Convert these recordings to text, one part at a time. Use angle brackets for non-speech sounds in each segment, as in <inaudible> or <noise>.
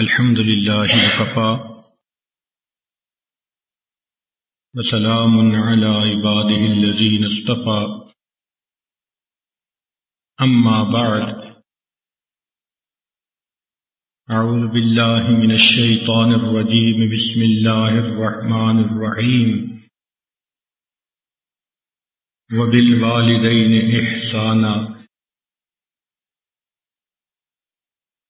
الحمد لله وكفى وسلام على عباده الذين اصطفى. أما بعد، أعوذ بالله من الشيطان الرجيم. بسم الله الرحمن الرحيم. وبالوالدين إحسانا.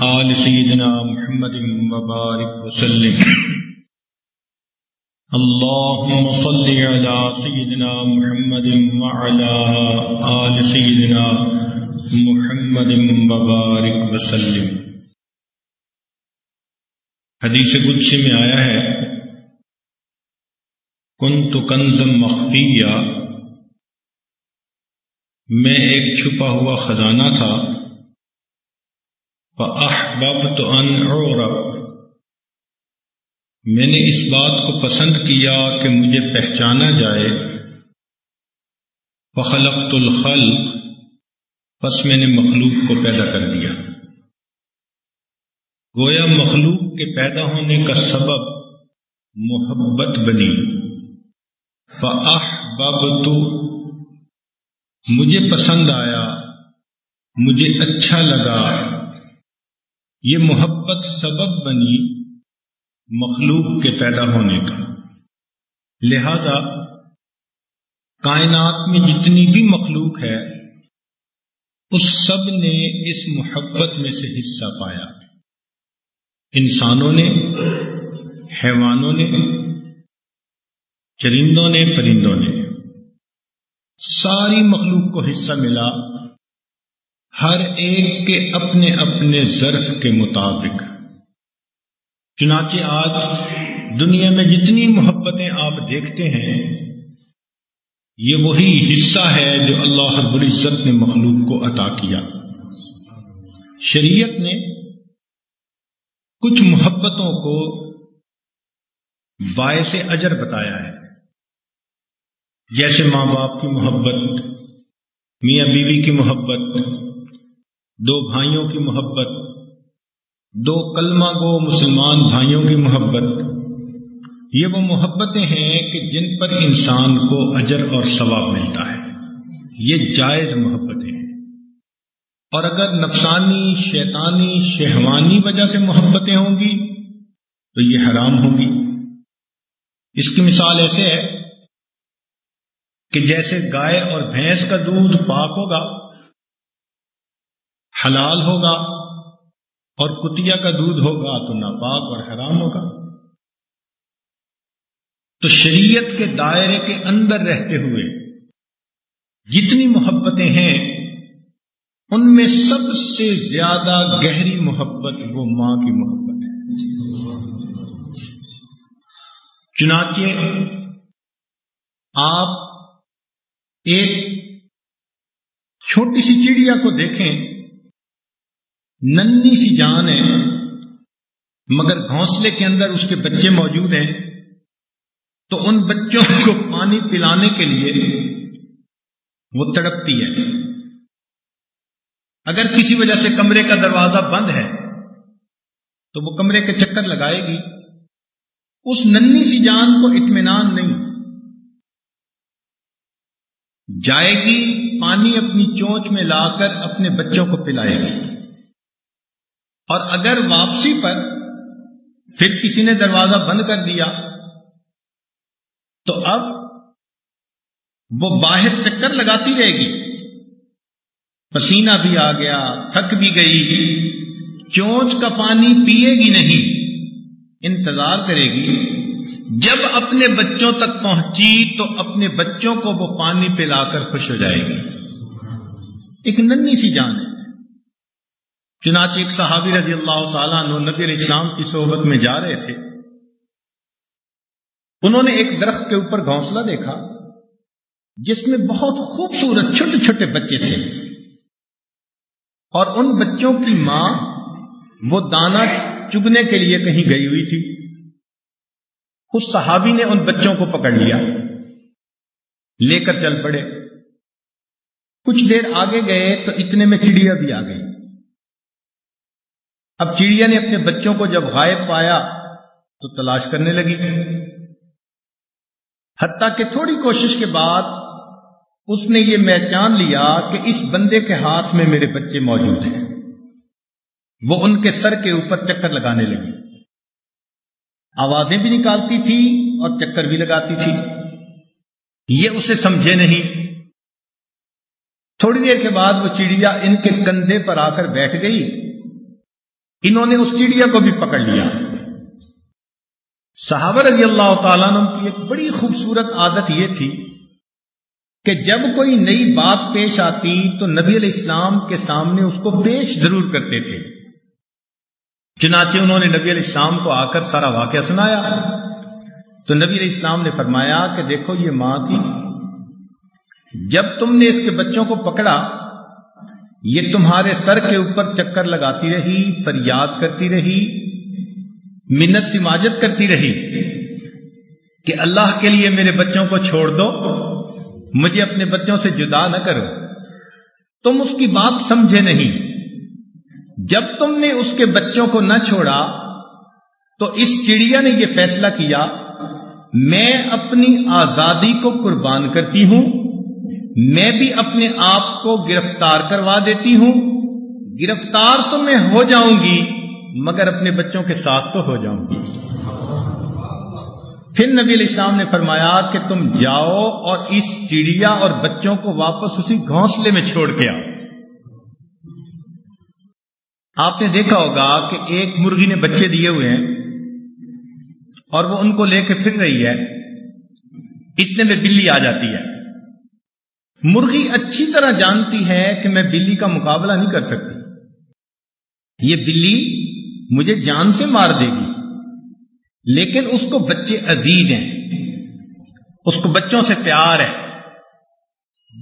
آل سيدنا محمد وبارك وسلم۔ اللهم صل على سيدنا محمد وعلى آل سيدنا محمد وبارك وسلم۔ حدیث قدسی میں آیا ہے، کنت کنزم مخفیہ میں ایک چھپا ہوا خزانہ تھا۔ فَأَحْبَبْتُ أَنْ أُعْرَبْ۔ میں نے اس بات کو پسند کیا کہ مجھے پہچانا جائے۔ فخلقت الخلق۔ پس میں نے مخلوق کو پیدا کر دیا۔ گویا مخلوق کے پیدا ہونے کا سبب محبت بنی۔ فَأَحْبَبْتُ۔ مجھے پسند آیا۔ مجھے اچھا لگا۔ یہ محبت سبب بنی مخلوق کے پیدا ہونے کا۔ لہذا کائنات میں جتنی بھی مخلوق ہے، اس سب نے اس محبت میں سے حصہ پایا۔ انسانوں نے، حیوانوں نے چرندوں نے، پرندوں نے ساری مخلوق کو حصہ ملا۔ ہر ایک کے اپنے اپنے ظرف کے مطابق۔ چنانچہ آج دنیا میں جتنی محبتیں آپ دیکھتے ہیں، یہ وہی حصہ ہے جو اللہ رب العزت نے مخلوق کو عطا کیا۔ شریعت نے کچھ محبتوں کو باعث اجر بتایا ہے۔ جیسے ماں باپ کی محبت، میاں بیوی کی محبت دو بھائیوں کی محبت، دو کلمہ گو مسلمان بھائیوں کی محبت۔ یہ وہ محبتیں ہیں کہ جن پر انسان کو اجر اور ثواب ملتا ہے۔ یہ جائز محبتیں ہیں۔ اور اگر نفسانی، شیطانی، شہوانی وجہ سے محبتیں ہوں گی، تو یہ حرام ہوں گی۔ اس کی مثال ایسے ہے کہ جیسے گائے اور بھینس کا دودھ پاک ہوگا حلال ہوگا اور کتیا کا دودھ ہوگا تو ناپاک اور حرام ہوگا؟ تو شریعت کے دائرے کے اندر رہتے ہوئے جتنی محبتیں ہیں، ان میں سب سے زیادہ گہری محبت وہ ماں کی محبت ہے۔ چنانچہ آپ ایک چھوٹی سی چڑیا کو دیکھیں۔ ننی سی جان ہے، مگر گھونسلے کے اندر اس کے بچے موجود ہیں۔ تو ان بچوں کو پانی پلانے کے لیے وہ تڑپتی ہے۔ اگر کسی وجہ سے کمرے کا دروازہ بند ہے، تو وہ کمرے کے چکر لگائے گی۔ اس ننی سی جان کو اطمینان نہیں۔ جائے گی، پانی اپنی چونچ میں لا کر اپنے بچوں کو پلائے گی۔ اور اگر واپسی پر پھر کسی نے دروازہ بند کر دیا، تو اب وہ باہر چکر لگاتی رہے گی۔ پسینہ بھی آ گیا، تھک بھی گئی۔ چونچ کا پانی پیے گی نہیں، انتظار کرے گی۔ جب اپنے بچوں تک پہنچی، تو اپنے بچوں کو وہ پانی پلا کر خوش ہو جائے گی۔ ایک ننی سی جان ہے۔ چنانچہ ایک صحابی رضی اللہ تعالیٰ نبی علیہ السلام کی صحبت میں جا رہے تھے۔ انہوں نے ایک درخت کے اوپر گھونسلہ دیکھا، جس میں بہت خوبصورت چھوٹے چھوٹے بچے تھے۔ اور ان بچوں کی ماں وہ دانا چگنے کے لیے کہیں گئی ہوئی تھی۔ اس صحابی نے ان بچوں کو پکڑ لیا، لے کر چل پڑے۔ کچھ دیر آگے گئے تو اتنے میں چڑیا بھی آ گئی اب چڑیا نے اپنے بچوں کو جب غائب پایا تو تلاش کرنے لگی۔ حتیٰ کہ تھوڑی کوشش کے بعد اس نے یہ پہچان لیا کہ اس بندے کے ہاتھ میں میرے بچے موجود ہیں۔ وہ ان کے سر کے اوپر چکر لگانے لگی۔ آوازیں بھی نکالتی تھی اور چکر بھی لگاتی تھی۔ یہ اسے سمجھے نہیں۔ تھوڑی دیر کے بعد وہ چڑیا ان کے کندھے پر آ کر بیٹھ گئی۔ انہوں نے اس چڑیا کو بھی پکڑ لیا۔ صحابہ رضی اللہ تعالیٰ عنہ کی ایک بڑی خوبصورت عادت یہ تھی کہ جب کوئی نئی بات پیش آتی تو نبی علیہ السلام کے سامنے اس کو پیش ضرور کرتے تھے۔ چنانچہ انہوں نے نبی علیہ السلام کو آ کر سارا واقعہ سنایا۔ تو نبی علیہ السلام نے فرمایا کہ دیکھو یہ ماں تھی۔ جب تم نے اس کے بچوں کو پکڑا یہ تمہارے سر کے اوپر چکر لگاتی رہی، فریاد کرتی رہی، منت سماجت کرتی رہی کہ اللہ کے لیے میرے بچوں کو چھوڑ دو، مجھے اپنے بچوں سے جدا نہ کرو۔ تم اس کی بات سمجھے نہیں۔ جب تم نے اس کے بچوں کو نہ چھوڑا، تو اس چڑیا نے یہ فیصلہ کیا، میں اپنی آزادی کو قربان کرتی ہوں میں بھی اپنے آپ کو گرفتار کروا دیتی ہوں۔ گرفتار تو میں ہو جاؤں گی، مگر اپنے بچوں کے ساتھ تو ہو جاؤں گی۔ پھر نبی علیہ السلام نے فرمایا کہ تم جاؤ اور اس چڑیا اور بچوں کو واپس اسی گھونسلے میں چھوڑ کے آؤ۔ آپ نے دیکھا ہوگا کہ ایک مرغی نے بچے دیے ہوئے ہیں اور وہ ان کو لے کے پھر رہی ہے۔ اتنے میں بلی آ جاتی ہے۔ مرغی اچھی طرح جانتی ہے کہ میں بلی کا مقابلہ نہیں کر سکتی۔ یہ بلی مجھے جان سے مار دے گی۔ لیکن اس کو بچے عزیز ہیں۔ اس کو بچوں سے پیار ہے۔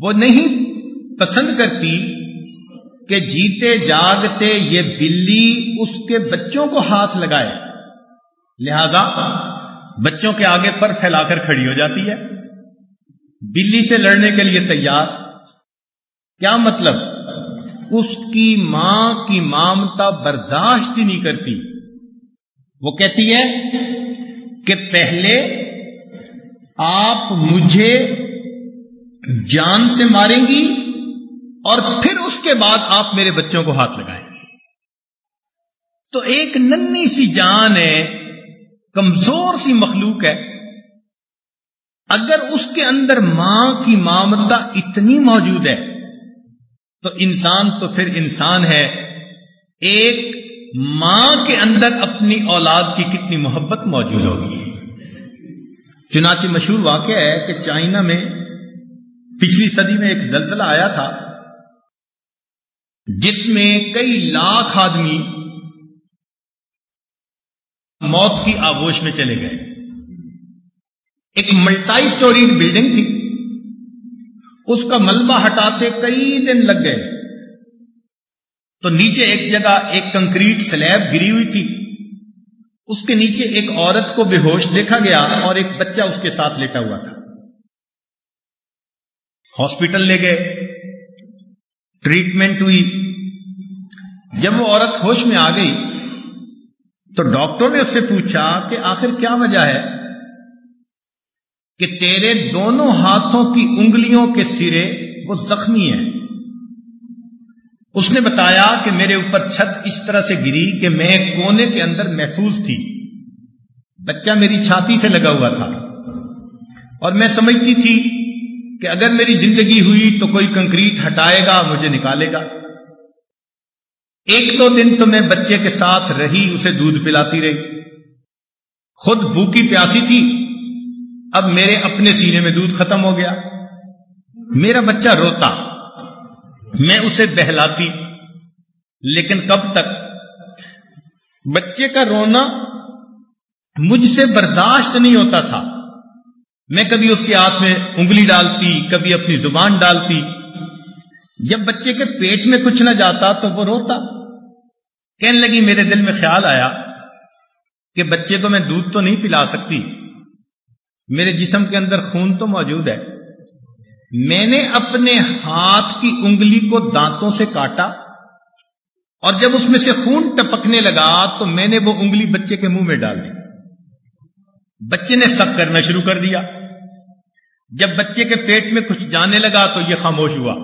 وہ نہیں پسند کرتی کہ جیتے جاگتے یہ بلی اس کے بچوں کو ہاتھ لگائے۔ لہذا بچوں کے آگے پر پھیلا کر کھڑی ہو جاتی ہے۔ بلی سے لڑنے کے لیے تیار؟ کیا مطلب؟ اس کی ماں کی مامتا برداشت ہی نہیں کرتی۔ وہ کہتی ہے کہ پہلے آپ مجھے جان سے ماریں گی اور پھر اس کے بعد آپ میرے بچوں کو ہاتھ لگائیں گے تو ایک ننی سی جان ہے، کمزور سی مخلوق ہے۔ اگر اس کے اندر ماں کی مامتا اتنی موجود ہے، تو انسان تو پھر انسان ہے۔ ایک ماں کے اندر اپنی اولاد کی کتنی محبت موجود ہوگی۔ چنانچہ مشہور واقعہ ہے کہ چائنا میں پچھلی صدی میں ایک زلزلہ آیا تھا، جس میں کئی لاکھ آدمی موت کی آگوش میں چلے گئے۔ ایک ملٹائی سٹوری بلڈنگ تھی۔ اس کا ملبہ ہٹاتے کئی دن لگ گئے۔ تو نیچے ایک جگہ ایک کنکریٹ سلیب گری ہوئی تھی۔ اس کے نیچے ایک عورت کو بے ہوش دیکھا گیا اور ایک بچہ اس کے ساتھ لیٹا ہوا تھا۔ ہاسپٹل لے گئے۔ ٹریٹمنٹ ہوئی۔ جب وہ عورت ہوش میں آ گئی تو ڈاکٹر نے اس سے پوچھا کہ آخر کیا وجہ ہے؟ کہ تیرے دونوں ہاتھوں کی انگلیوں کے سرے وہ زخمی ہیں۔ اس نے بتایا کہ میرے اوپر چھت اس طرح سے گری کہ میں کونے کے اندر محفوظ تھی۔ بچہ میری چھاتی سے لگا ہوا تھا۔ اور میں سمجھتی تھی کہ اگر میری زندگی ہوئی تو کوئی کنکریٹ ہٹائے گا، مجھے نکالے گا۔ ایک دو دن تو میں بچے کے ساتھ رہی، اسے دودھ پلاتی رہی۔ خود بھوکی پیاسی تھی۔ اب میرے اپنے سینے میں دودھ ختم ہو گیا۔ میرا بچہ روتا۔ میں اسے بہلاتی۔ لیکن کب تک؟ بچے کا رونا مجھ سے برداشت نہیں ہوتا تھا۔ میں کبھی اس کے ہاتھ میں انگلی ڈالتی، کبھی اپنی زبان ڈالتی۔ جب بچے کے پیٹ میں کچھ نہ جاتا تو وہ روتا۔ کہنے لگی، میرے دل میں خیال آیا کہ بچے کو میں دودھ تو نہیں پلا سکتی۔ میرے جسم کے اندر خون تو موجود ہے۔ میں نے اپنے ہاتھ کی انگلی کو دانتوں سے کاٹا اور جب اس میں سے خون ٹپکنے لگا تو میں نے وہ انگلی بچے کے منہ میں ڈال دی۔ بچے نے سک کرنا شروع کر دیا۔ جب بچے کے پیٹ میں کچھ جانے لگا تو یہ خاموش ہوا۔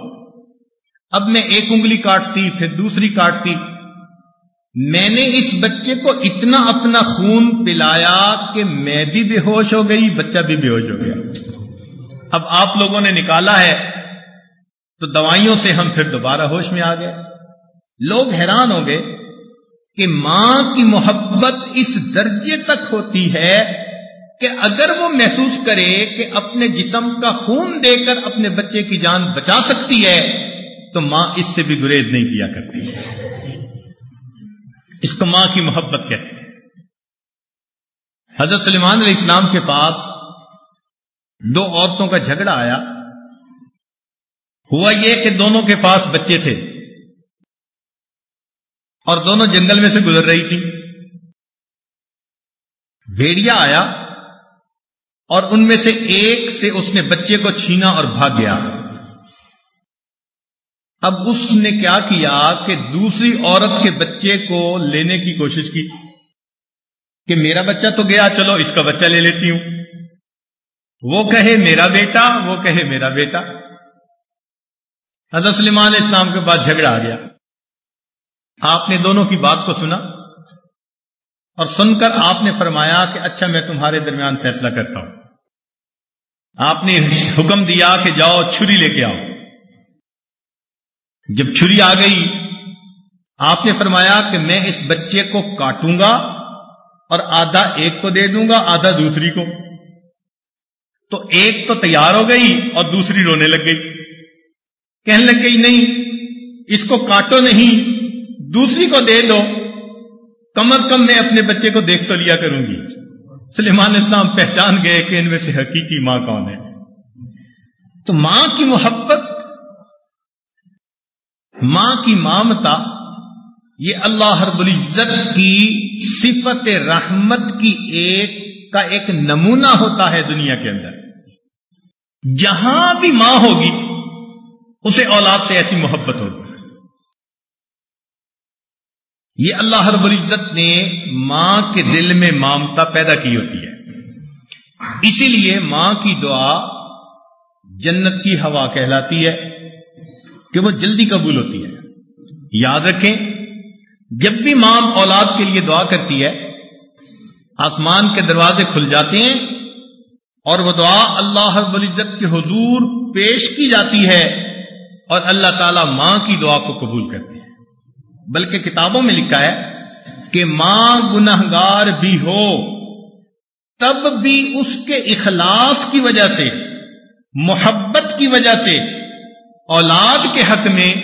اب میں ایک انگلی کاٹتی، پھر دوسری کاٹتی۔ میں نے اس بچے کو اتنا اپنا خون پلایا کہ میں بھی بے ہوش ہو گئی، بچہ بھی بے ہوش ہو گیا۔ اب آپ لوگوں نے نکالا ہے تو دوائیوں سے ہم پھر دوبارہ ہوش میں آ گئے۔ لوگ حیران ہو گئے کہ ماں کی محبت اس درجے تک ہوتی ہے کہ اگر وہ محسوس کرے کہ اپنے جسم کا خون دے کر اپنے بچے کی جان بچا سکتی ہے تو ماں اس سے بھی گریز نہیں کیا کرتی۔ اس کو ماں کی محبت کہتے ہیں۔ حضرت سلیمان علیہ السلام کے پاس دو عورتوں کا جھگڑا آیا۔ ہوا یہ کہ دونوں کے پاس بچے تھے۔ اور دونوں جنگل میں سے گزر رہی تھی بھیڑیا آیا اور ان میں سے ایک سے اس نے بچے کو چھینا اور بھاگ گیا۔ اب اس نے کیا کیا کہ دوسری عورت کے بچے کو لینے کی کوشش کی کہ میرا بچہ تو گیا، چلو اس کا بچہ لے لیتی ہوں۔ وہ کہے میرا بیٹا، وہ کہے میرا بیٹا۔ حضرت سلیمان اسلام کے بعد جھگڑا آ گیا۔ آپ نے دونوں کی بات کو سنا اور سن کر آپ نے فرمایا کہ اچھا میں تمہارے درمیان فیصلہ کرتا ہوں۔ آپ نے حکم دیا کہ جاؤ، چھری لے کے آؤ۔ جب چھری آ گئی، آپ نے فرمایا کہ میں اس بچے کو کاٹوں گا اور آدھا ایک کو دے دوں گا، آدھا دوسری کو۔ تو ایک تو تیار ہو گئی اور دوسری رونے لگ گئی۔ کہنے لگ گئی، نہیں، اس کو کاٹو نہیں، دوسری کو دے دو۔ کم از کم میں اپنے بچے کو دیکھ تو لیا کروں گی۔ سلیمان اسلام پہچان گئے کہ ان میں سے حقیقی ماں کون ہے۔ تو ماں کی محبت ماں کی مامتا، یہ اللہ ہر العزت کی صفت رحمت کی ایک کا ایک نمونہ ہوتا ہے دنیا کے اندر۔ جہاں بھی ماں ہوگی، اسے اولاد سے ایسی محبت ہوگی۔ یہ اللہ رب العزت نے ماں کے دل میں مامتا پیدا کی ہوتی ہے۔ اسی لیے ماں کی دعا جنت کی ہوا کہلاتی ہے۔ کہ وہ جلدی قبول ہوتی ہے۔ یاد رکھیں، جب بھی ماں اولاد کے لیے دعا کرتی ہے، آسمان کے دروازے کھل جاتے ہیں اور وہ دعا اللہ رب العزت کے حضور پیش کی جاتی ہے اور اللہ تعالی ماں کی دعا کو قبول کرتے ہیں۔ بلکہ کتابوں میں لکھا ہے کہ ماں گناہ گار بھی ہو، تب بھی اس کے اخلاص کی وجہ سے، محبت کی وجہ سے اولاد کے حق میں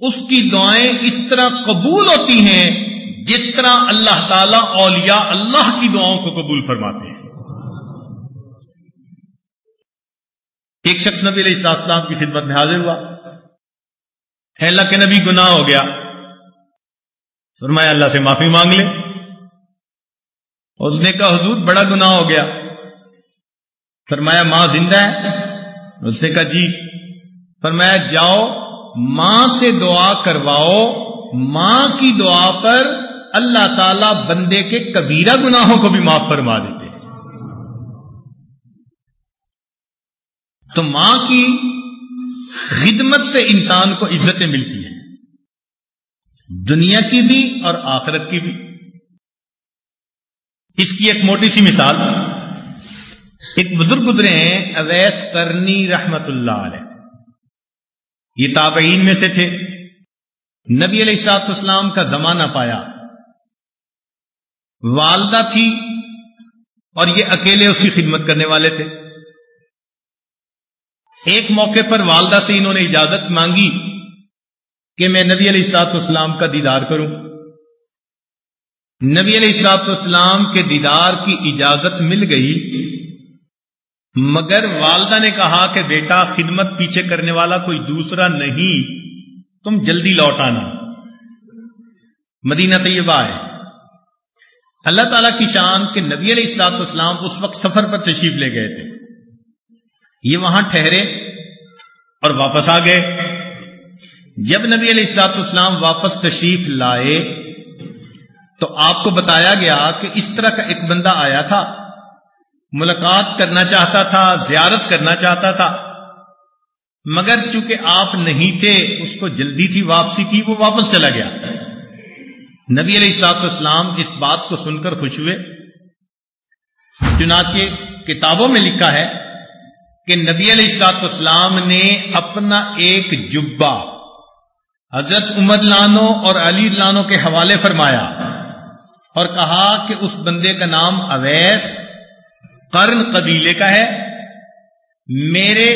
اس کی دعائیں اس طرح قبول ہوتی ہیں جس طرح اللہ تعالی اولیاء اللہ کی دعاؤں کو قبول فرماتے ہیں۔ ایک شخص نبی علیہ السلام کی خدمت میں حاضر ہوا۔ ہے اللہ کے نبی گناہ ہو گیا۔ فرمایا اللہ سے معافی مانگ لے۔ اس نے کہا، حضور، بڑا گناہ ہو گیا۔ فرمایا، ماں زندہ ہے۔ اس نے کہا جی فرمایا، جاؤ، ماں سے دعا کرواؤ، ماں کی دعا پر اللہ تعالی بندے کے کبیرہ گناہوں کو بھی معاف فرما دیتے تو ماں کی خدمت سے انسان کو عزتیں ملتی ہیں۔ دنیا کی بھی اور آخرت کی بھی۔ اس کی ایک موٹی سی مثال، ایک بزرگ گزرے ہیں، اویس کرنی رحمت اللہ علیہ۔ یہ تابعین میں سے تھے۔ نبی علیہ السلاط اسلام کا زمانہ پایا۔ والدہ تھی اور یہ اکیلے اس کی خدمت کرنے والے تھے۔ ایک موقع پر والدہ سے انہوں نے اجازت مانگی کہ میں نبی علیہ السلاط اسلام کا دیدار کروں۔ نبی علیہ السلاط اسلام کے دیدار کی اجازت مل گئی مگر والدہ نے کہا کہ بیٹا، خدمت پیچھے کرنے والا کوئی دوسرا نہیں۔ تم جلدی لوٹ آنا۔ مدینہ طیبہ ہے۔ اللہ تعالی کی شان کے نبی علیہ السلاط اسلام اس وقت سفر پر تشریف لے گئے تھے۔ یہ وہاں ٹھہرے اور واپس آ گئے۔ جب نبی علیہ السلاط اسلام واپس تشریف لائے تو آپ کو بتایا گیا کہ اس طرح کا ایک بندہ آیا تھا۔ ملاقات کرنا چاہتا تھا، زیارت کرنا چاہتا تھا۔ مگر چونکہ آپ نہیں تھے، اس کو جلدی تھی واپسی کی، وہ واپس چلا گیا۔ نبی علیہ السلاط اسلام اس بات کو سن کر خوش ہوئے۔ چنانچہ کتابوں میں لکھا ہے کہ نبی علیہ السلاط اسلام نے اپنا ایک جبا حضرت عمر لانو اور علی لانو کے حوالے فرمایا اور کہا کہ اس بندے کا نام اویس قرن قبیلے کا ہے۔ میرے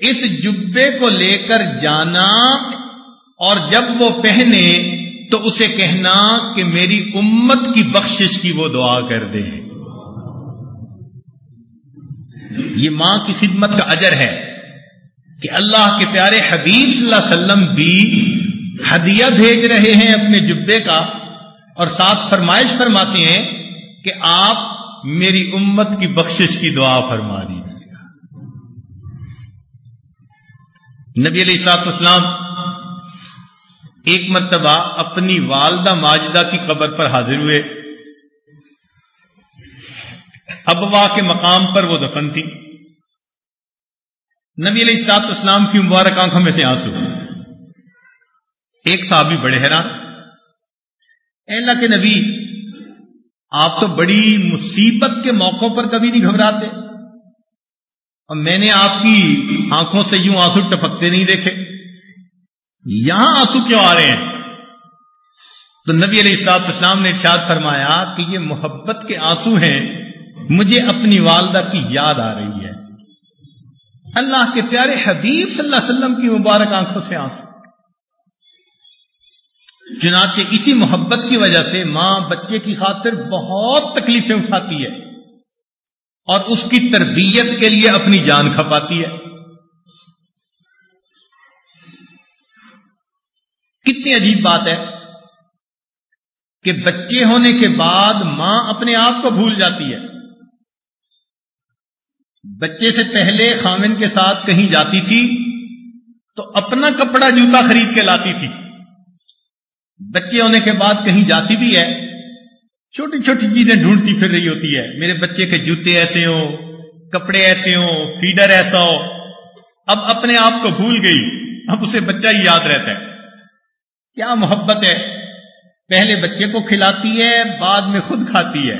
اس جبے کو لے کر جانا اور جب وہ پہنے تو اسے کہنا کہ میری امت کی بخشش کی وہ دعا کر دے۔ یہ ماں کی خدمت کا اجر ہے کہ اللہ کے پیارے حبیب صلی اللہ علیہ وسلم بھی ہدیہ بھیج رہے ہیں اپنے جبے کا اور ساتھ فرمائش فرماتے ہیں کہ آپ میری امت کی بخشش کی دعا فرما دیجیے گا نبی علیہ السلاط اسلام ایک مرتبہ اپنی والدہ ماجدہ کی قبر پر حاضر ہوئے۔ ابوا کے مقام پر وہ دفن تھی۔ نبی علیہ السلاط اسلام کی مبارک آنکھوں میں سے آنسو۔ ایک صحابی بڑے حیران۔ اللہ کے نبی آپ تو بڑی مصیبت کے موقعوں پر کبھی نہیں گھبراتے۔ اور میں نے آپ کی آنکھوں سے یوں آنسو ٹپکتے نہیں دیکھے۔ یہاں آنسو کیوں آ رہے ہیں؟ تو نبی علیہ السلاط اسلام نے ارشاد فرمایا کہ یہ محبت کے آنسو ہیں، مجھے اپنی والدہ کی یاد آ رہی ہے۔ اللہ کے پیارے حبیب صلی اللہ علیہ وسلم کی مبارک آنکھوں سے آنسو۔ چنانچہ اسی محبت کی وجہ سے ماں بچے کی خاطر بہت تکلیفیں اٹھاتی ہے اور اس کی تربیت کے لیے اپنی جان کھپاتی ہے۔ کتنی عجیب بات ہے کہ بچے ہونے کے بعد ماں اپنے آپ کو بھول جاتی ہے۔ بچے سے پہلے خامن کے ساتھ کہیں جاتی تھی تو اپنا کپڑا جوتا خرید کے لاتی تھی۔ بچے ہونے کے بعد کہیں جاتی بھی ہے، چھوٹی چھوٹی چیزیں ڈھونڈتی پھر رہی ہوتی ہے۔ میرے بچے کے جوتے ایسے ہوں، کپڑے ایسے ہوں، فیڈر ایسا ہو۔ اب اپنے آپ کو بھول گئی، اب اسے بچہ ہی یاد رہتا ہے۔ کیا محبت ہے۔ پہلے بچے کو کھلاتی ہے، بعد میں خود کھاتی ہے۔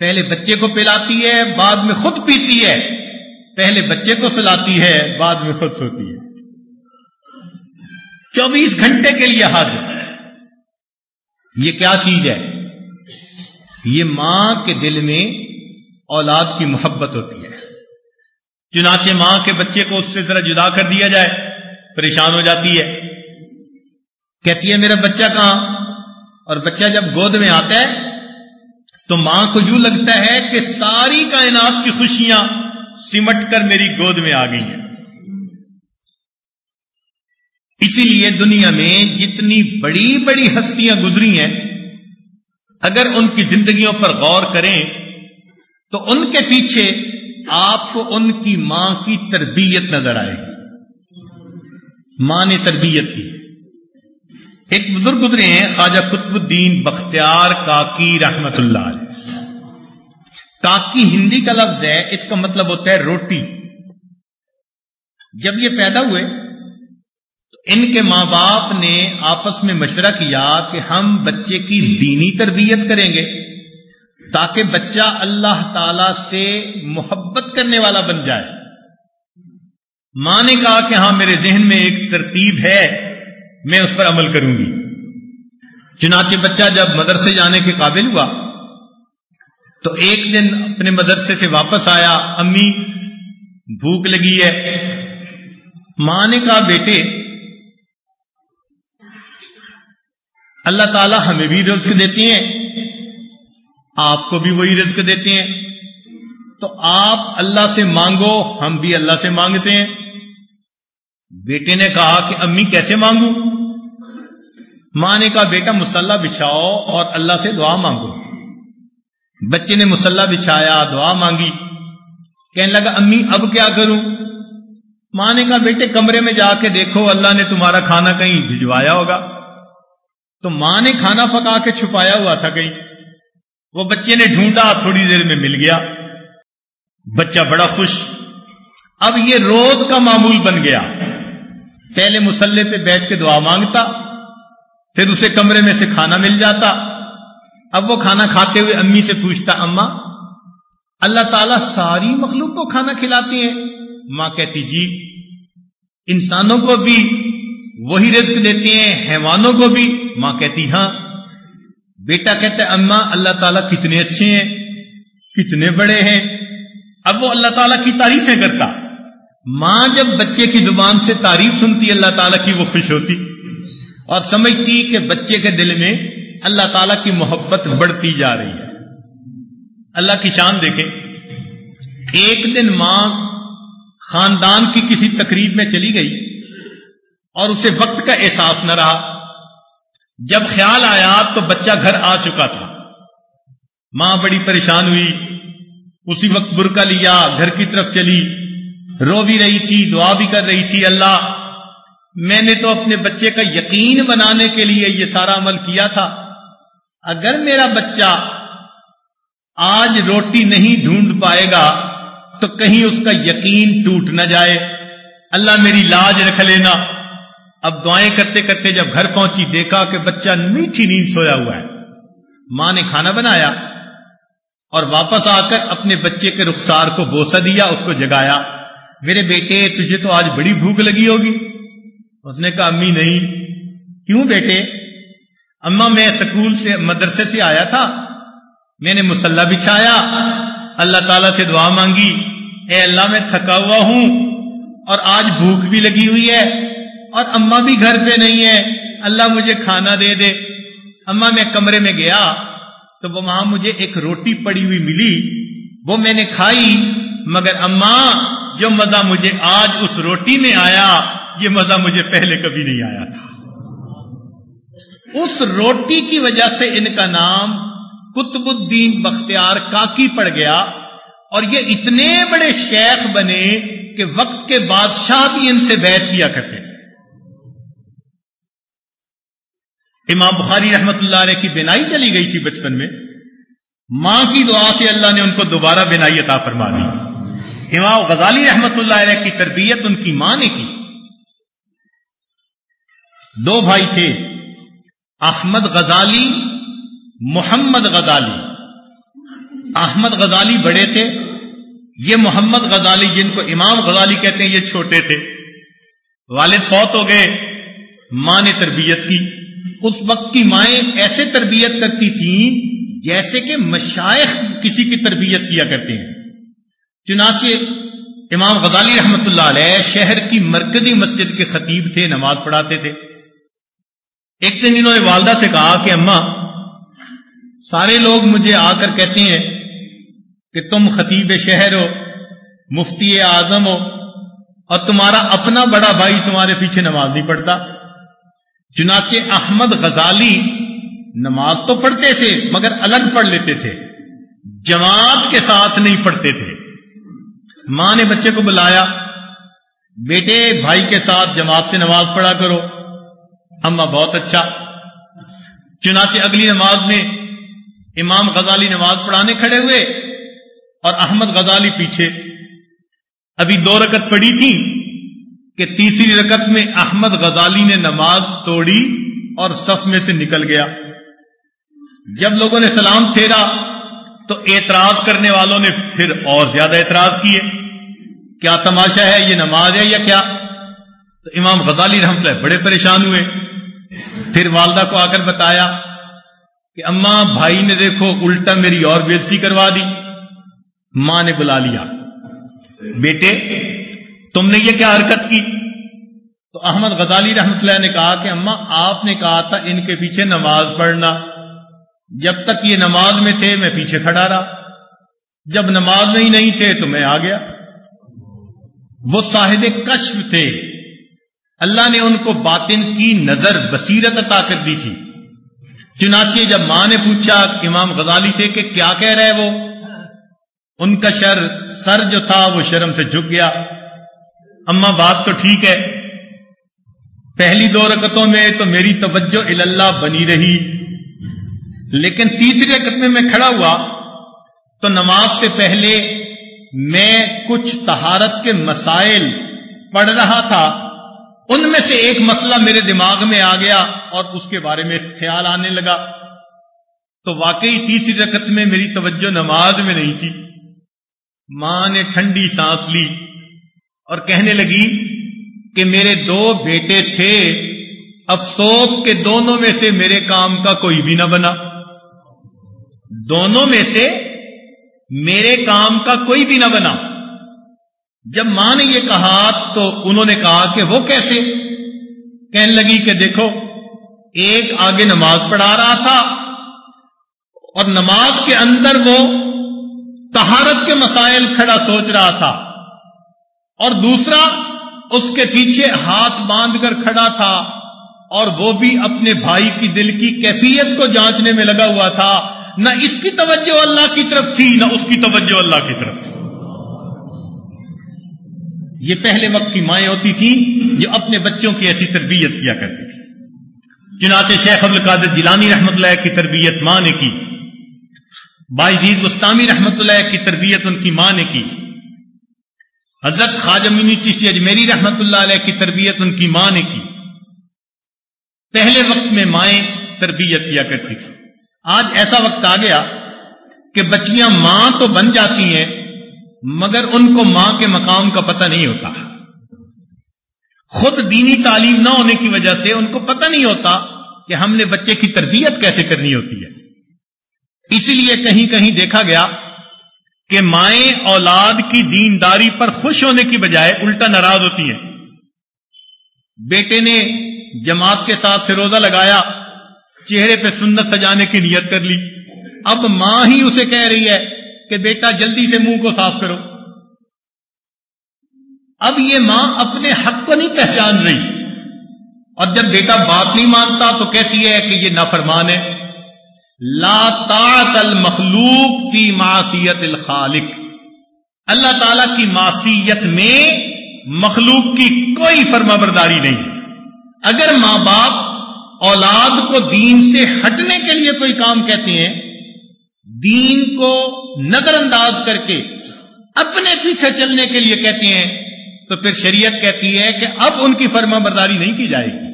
پہلے بچے کو پلاتی ہے، بعد میں خود پیتی ہے۔ پہلے بچے کو سلاتی ہے، بعد میں خود سوتی ہے۔ چوبیس گھنٹے کے لیے حاضر۔ یہ کیا چیز ہے؟ یہ ماں کے دل میں اولاد کی محبت ہوتی ہے۔ چنانچہ ماں کے بچے کو اس سے ذرا جدا کر دیا جائے، پریشان ہو جاتی ہے۔ کہتی ہے، میرا بچہ کہاں؟ اور بچہ جب گود میں آتا ہے، تو ماں کو یوں لگتا ہے کہ ساری کائنات کی خوشیاں سمٹ کر میری گود میں آ گئی ہیں۔ اسی لیے دنیا میں جتنی بڑی بڑی ہستیاں گزری ہیں، اگر ان کی زندگیوں پر غور کریں، تو ان کے پیچھے آپ کو ان کی ماں کی تربیت نظر آئے گی۔ ماں نے تربیت کی۔ ایک بزرگ گزرے ہیں، خواجہ قطب الدین بختیار کاکی رحمت اللہ علیہ۔ کاکی ہندی کا لفظ ہے، اس کا مطلب ہوتا ہے روٹی۔ جب یہ پیدا ہوئے ان کے ماں باپ نے آپس میں مشورہ کیا کہ ہم بچے کی دینی تربیت کریں گے تاکہ بچہ اللہ تعالی سے محبت کرنے والا بن جائے۔ ماں نے کہا کہ ہاں میرے ذہن میں ایک ترتیب ہے، میں اس پر عمل کروں گی۔ چنانچہ بچہ جب مدرسے جانے کے قابل ہوا، تو ایک دن اپنے مدرسے سے واپس آیا، امی، بھوک لگی ہے۔ ماں نے کہا، بیٹے اللہ تعالیٰ ہمیں بھی رزق دیتے ہیں، آپ کو بھی وہی رزق دیتے ہیں۔ تو آپ اللہ سے مانگو، ہم بھی اللہ سے مانگتے ہیں۔ بیٹے نے کہا کہ، امی کیسے مانگوں؟ ماں نے کہا، بیٹا مسلح بچھاؤ اور اللہ سے دعا مانگو۔ بچے نے مسلح بچھایا، دعا مانگی۔ کہنے لگا، امی اب کیا کروں؟ ماں نے کہا، بیٹے کمرے میں جا کے دیکھو، اللہ نے تمہارا کھانا کہیں بھجوایا ہوگا۔ تو ماں نے کھانا پکا کے چھپایا ہوا تھا کہیں۔ وہ بچے نے ڈھونڈا، تھوڑی دیر میں مل گیا۔ بچہ بڑا خوش۔ اب یہ روز کا معمول بن گیا۔ پہلے مسلح پہ بیٹھ کے دعا مانگتا، پھر اسے کمرے میں سے کھانا مل جاتا۔ اب وہ کھانا کھاتے ہوئے امی سے پوچھتا، اما، اللہ تعالیٰ ساری مخلوق کو کھانا کھلاتے ہیں؟ ماں کہتی جی انسانوں کو بھی وہی رزق دیتے ہیں، حیوانوں کو بھی۔ ماں کہتی ہاں۔ بیٹا کہتا ہے اما، اللہ تعالیٰ کتنے اچھے ہیں، کتنے بڑے ہیں۔ اب وہ اللہ تعالیٰ کی تعریفیں کرتا۔ ماں جب بچے کی زبان سے تعریف سنتی، اللہ تعالیٰ کی وہ خوش ہوتی۔ اور سمجھتی کہ بچے کے دل میں اللہ تعالی کی محبت بڑھتی جا رہی ہے۔ اللہ کی شان دیکھیں۔ ایک دن ماں خاندان کی کسی تقریب میں چلی گئی۔ اور اسے وقت کا احساس نہ رہا۔ جب خیال آیا تو بچہ گھر آ چکا تھا۔ ماں بڑی پریشان ہوئی۔ اسی وقت برکا لیا، گھر کی طرف چلی۔ رو بھی رہی تھی، دعا بھی کر رہی تھی، اللہ، میں نے تو اپنے بچے کا یقین بنانے کے لیے یہ سارا عمل کیا تھا۔ اگر میرا بچہ آج روٹی نہیں ڈھونڈ پائے گا، تو کہیں اس کا یقین ٹوٹ نہ جائے۔ اللہ میری لاج رکھ لینا۔ اب دعائیں کرتے کرتے جب گھر پہنچی، دیکھا کہ بچہ میٹھی نیند سویا ہوا ہے۔ ماں نے کھانا بنایا اور واپس آ کر اپنے بچے کے رخسار کو بوسا دیا، اس کو جگایا۔ میرے بیٹے، تجھے تو آج بڑی بھوک لگی ہوگی۔ اس نے کہا، امی نہیں۔ کیوں بیٹے؟ اما، میں سکول سے، مدرسے سے آیا تھا۔ میں نے مسلح بچھایا۔ اللہ تعالیٰ سے دعا مانگی۔ اے اللہ، میں تھکا ہوا ہوں اور آج بھوک بھی لگی ہوئی ہے۔ اور اما بھی گھر پہ نہیں ہے، اللہ مجھے کھانا دے دے۔ اما میں کمرے میں گیا تو وہاں مجھے ایک روٹی پڑی ہوئی ملی۔ وہ میں نے کھائی، مگر اما جو مزہ مجھے آج اس روٹی میں آیا، یہ مزہ مجھے پہلے کبھی نہیں آیا تھا۔ اس روٹی کی وجہ سے ان کا نام قطب الدین بختیار کاکی پڑ گیا۔ اور یہ اتنے بڑے شیخ بنے کہ وقت کے بادشاہ بھی ان سے بیت کیا کرتے تھے۔ امام بخاری رحمت اللہ علیہ کی بینائی چلی گئی تھی بچپن میں۔ ماں کی دعا سے اللہ نے ان کو دوبارہ بینائی عطا فرما دی۔ امام غزالی رحمت اللہ علیہ کی تربیت ان کی ماں نے کی۔ دو بھائی تھے، احمد غزالی، محمد غزالی۔ احمد غزالی بڑے تھے، یہ محمد غزالی جن کو امام غزالی کہتے ہیں، یہ چھوٹے تھے۔ والد فوت ہو گئے، ماں نے تربیت کی۔ اس وقت کی مائیں ایسے تربیت کرتی تھیں جیسے کہ مشائق کسی کی تربیت کیا کرتے ہیں۔ چنانچہ امام غزالی رحمت اللہ علیہ شہر کی مرکزی مسجد کے خطیب تھے، نماز پڑھاتے تھے۔ ایک دن انہوں نے والدہ سے کہا کہ اماں، سارے لوگ مجھے آ کر کہتے ہیں کہ تم خطیب شہر ہو، مفتی اعظم ہو اور تمہارا اپنا بڑا بھائی تمہارے پیچھے نماز نہیں پڑھتا۔ چنانچہ احمد غزالی نماز تو پڑھتے تھے، مگر الگ پڑھ لیتے تھے۔ جماعت کے ساتھ نہیں پڑھتے تھے۔ ماں نے بچے کو بلایا، بیٹے، بھائی کے ساتھ جماعت سے نماز پڑھا کرو، اما بہت اچھا۔ چنانچہ اگلی نماز میں امام غزالی نماز پڑھانے کھڑے ہوئے اور احمد غزالی پیچھے۔ ابھی دو رکت پڑی تھی کہ تیسری رکت میں احمد غزالی نے نماز توڑی اور صف میں سے نکل گیا۔ جب لوگوں نے سلام پھیرا تو اعتراض کرنے والوں نے پھر اور زیادہ اعتراض کیے۔ کیا تماشا ہے؟ یہ نماز ہے یا کیا؟ تو امام غزالی رحمت اللہ بڑے پریشان ہوئے۔ پھر والدہ کو آ کر بتایا کہ اماں، بھائی نے دیکھو الٹا میری اور بےزتی کروا دی۔ ماں نے بلا لیا۔ بیٹے تم نے یہ کیا حرکت کی؟ تو احمد غزالی رحمت اللہ نے کہا کہ اماں، آپ نے کہا تھا ان کے پیچھے نماز پڑھنا۔ جب تک یہ نماز میں تھے، میں پیچھے کھڑا رہا۔ جب نماز میں ہی نہیں تھے، تو میں آ گیا۔ وہ صاحب کشف تھے۔ اللہ نے ان کو باطن کی نظر بصیرت عطا کر دی تھی۔ چنانچہ جب ماں نے پوچھا امام غزالی سے کہ کیا کہہ رہے وہ؟ ان کا شر، سر جو تھا، وہ شرم سے جھک گیا۔ اما بات تو ٹھیک ہے۔ پہلی دو رکتوں میں تو میری توجہ اللہ بنی رہی۔ لیکن تیسری رکت میں میں کھڑا ہوا۔ تو نماز سے پہلے میں کچھ تہارت کے مسائل پڑھ رہا تھا۔ ان میں سے ایک مسئلہ میرے دماغ میں آ گیا اور اس کے بارے میں خیال آنے لگا۔ تو واقعی تیسری رکت میں میری توجہ نماز میں نہیں تھی۔ ماں نے ٹھنڈی سانس لی۔ اور کہنے لگی کہ میرے دو بیٹے تھے، افسوس کے دونوں میں سے میرے کام کا کوئی بھی نہ بنا۔ دونوں میں سے میرے کام کا کوئی بھی نہ بنا۔ جب ماں نے یہ کہا تو انہوں نے کہا کہ وہ کیسے؟ کہنے لگی کہ دیکھو، ایک آگے نماز پڑھا رہا تھا اور نماز کے اندر وہ تہارت کے مسائل کھڑا سوچ رہا تھا۔ اور دوسرا، اس کے پیچھے ہاتھ باندھ کر کھڑا تھا اور وہ بھی اپنے بھائی کی دل کی کیفیت کو جانچنے میں لگا ہوا تھا۔ نہ اس کی توجہ اللہ کی طرف تھی، نہ اس کی توجہ اللہ کی طرف تھی۔ یہ پہلے وقت کی مائیں ہوتی تھیں جو اپنے بچوں کی ایسی تربیت کیا کرتی تھی چنانچہ شیخ ابل القادر جیلانی رحمت اللہ کی تربیت ماں نے کی۔ بائی جیز گستامی رحمت اللہ کی تربیت ان کی ماں نے کی۔ حضرت خواجہ مینی چشتی اجمیری رحمت اللہ علیہ کی تربیت، ان کی ماں نے کی۔ پہلے وقت میں مائیں تربیت کیا کرتی تھی آج ایسا وقت آ گیا کہ بچیاں ماں تو بن جاتی ہیں، مگر ان کو ماں کے مقام کا پتہ نہیں ہوتا۔ خود دینی تعلیم نہ ہونے کی وجہ سے ان کو پتہ نہیں ہوتا کہ ہم نے بچے کی تربیت کیسے کرنی ہوتی ہے۔ اسی لیے کہیں کہیں دیکھا گیا کہ مائیں اولاد کی دینداری پر خوش ہونے کی بجائے الٹا ناراض ہوتی ہیں۔ بیٹے نے جماعت کے ساتھ سے لگایا، چہرے پہ سنت سجانے کی نیت کر لی۔ اب ماں ہی اسے کہہ رہی ہے کہ بیٹا جلدی سے منہ کو صاف کرو۔ اب یہ ماں اپنے حق کو نہیں پہچان رہی۔ اور جب بیٹا بات نہیں مانتا تو کہتی ہے کہ یہ نافرمان ہے۔ لا طاعت المخلوق فی معصیت الخالق۔ اللہ تعالی کی معصیت میں مخلوق کی کوئی فرما برداری نہیں۔ اگر ماں باپ اولاد کو دین سے ہٹنے کے لیے کوئی کام کہتے ہیں، دین کو نظر انداز کر کے اپنے پیچھے چلنے کے لیے کہتے ہیں، تو پھر شریعت کہتی ہے کہ اب ان کی فرما برداری نہیں کی جائے گی۔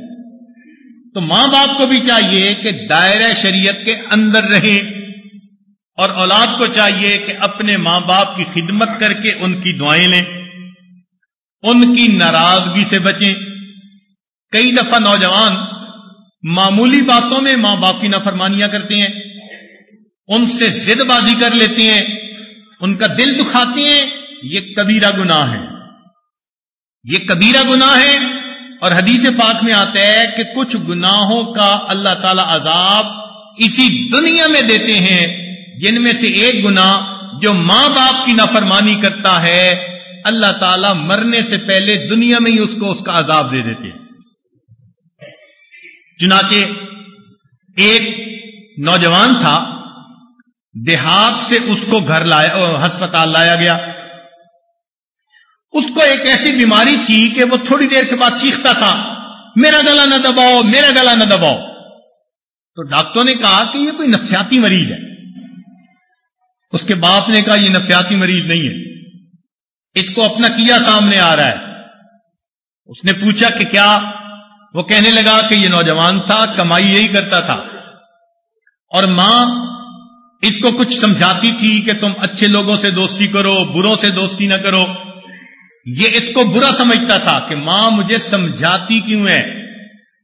تو ماں باپ کو بھی چاہیے کہ دائرہ شریعت کے اندر رہیں اور اولاد کو چاہیے کہ اپنے ماں باپ کی خدمت کر کے ان کی دعائیں لیں، ان کی ناراضگی سے بچیں۔ کئی دفعہ نوجوان معمولی باتوں میں ماں باپ کی نافرمانیاں کرتے ہیں، ان سے زد بازی کر لیتے ہیں، ان کا دل دکھاتے ہیں، یہ کبیرہ گناہ ہے یہ کبیرہ گناہ ہے اور حدیث پاک میں آتا ہے کہ کچھ گناہوں کا اللہ تعالی عذاب اسی دنیا میں دیتے ہیں، جن میں سے ایک گنا جو ماں باپ کی نافرمانی کرتا ہے، اللہ تعالی مرنے سے پہلے دنیا میں ہی اس کو اس کا عذاب دے دیتے ہیں۔ چنانچہ ایک نوجوان تھا دیہات سے اس کو گھر لایا ہسپتال لایا گیا۔ اس کو ایک ایسی بیماری تھی کہ وہ تھوڑی دیر کے بعد چیختا تھا، میرا گلا نہ دباؤ، میرا گلا نہ دباؤ۔ تو ڈاکٹروں نے کہا کہ یہ کوئی نفسیاتی مریض ہے۔ اس کے باپ نے کہا، یہ نفسیاتی مریض نہیں ہے۔ اس کو اپنا کیا سامنے آ رہا ہے۔ اس نے پوچھا کہ کیا؟ وہ کہنے لگا کہ یہ نوجوان تھا، کمائی یہی کرتا تھا۔ اور ماں اس کو کچھ سمجھاتی تھی کہ تم اچھے لوگوں سے دوستی کرو، بروں سے دوستی نہ کرو۔ یہ اس کو برا سمجھتا تھا کہ ماں مجھے سمجھاتی کیوں ہے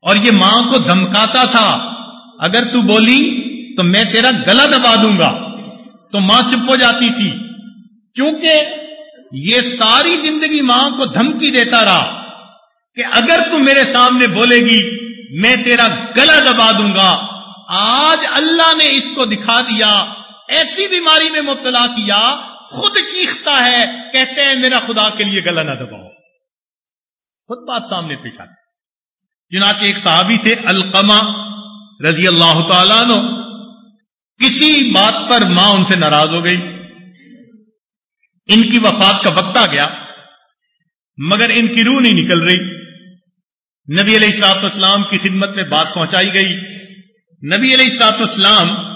اور یہ ماں کو دھمکاتا تھا۔ اگر تو بولی تو میں تیرا گلا دبا دوں گا۔ تو ماں چپ ہو جاتی تھی۔ کیونکہ یہ ساری زندگی ماں کو دھمکی دیتا رہا کہ اگر تو میرے سامنے بولے گی، میں تیرا گلا دبا دوں گا۔ آج اللہ نے اس کو دکھا دیا، ایسی بیماری میں مبتلا کیا خود چیختا ہے، کہتے ہیں، میرا خدا کے لیے گلا نہ دباؤ۔ خود بات سامنے پیش آتی۔ چنانچہ ایک صحابی تھے القما رضی اللہ تعالیٰ نو کسی بات پر ماں ان سے ناراض ہو گئی۔ ان کی وفات کا وقت آ گیا، مگر ان کی روح نہیں نکل رہی۔ نبی علیہ السلاط اسلام کی خدمت میں بات پہنچائی گئی۔ نبی علیہ السلاط اسلام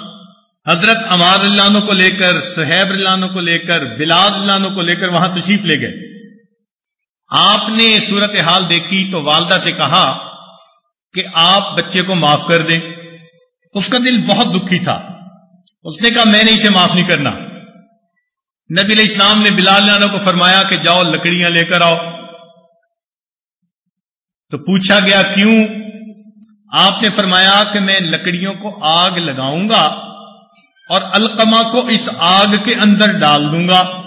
حضرت امار اللہ کو لے کر، سہیب اللہ کو لے کر بلاد اللہ کو لے کر وہاں تشریف لے گئے۔ آپ نے صورت حال دیکھی تو والدہ سے کہا کہ آپ بچے کو معاف کر دیں۔ اس کا دل بہت دکھی تھا۔ اس نے کہا، میں نے اسے معاف نہیں کرنا۔ نبی علیہ السلام نے بلال لانا کو فرمایا کہ جاؤ لکڑیاں لے کر آؤ۔ تو پوچھا گیا، کیوں؟ آپ نے فرمایا کہ میں لکڑیوں کو آگ لگاؤں گا۔ اور القما کو اس آگ کے اندر ڈال دوں گا۔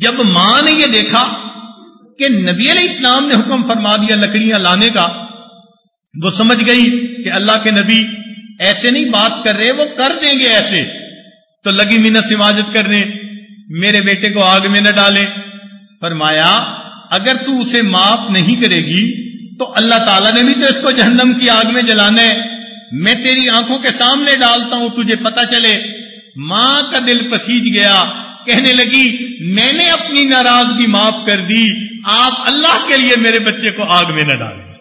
جب ماں نے یہ دیکھا کہ نبی علیہ السلام نے حکم فرما دیا لکڑیاں لانے کا، وہ سمجھ گئی کہ اللہ کے نبی ایسے نہیں بات کر رہے، وہ کر دیں گے ایسے۔ تو لگی منت سماجت کرنے، میرے بیٹے کو آگ میں نہ ڈالیں۔ فرمایا، اگر تو اسے معاف نہیں کرے گی، تو اللہ تعالیٰ نے بھی تو اس کو جہنم کی آگ میں جلانا ہے۔ میں تیری آنکھوں کے سامنے ڈالتا ہوں، تجھے پتا چلے۔ ماں کا دل پسیج گیا۔ کہنے لگی، میں نے اپنی ناراضگی معاف کر دی۔ آپ اللہ کے لیے میرے بچے کو آگ میں نہ ڈالیں۔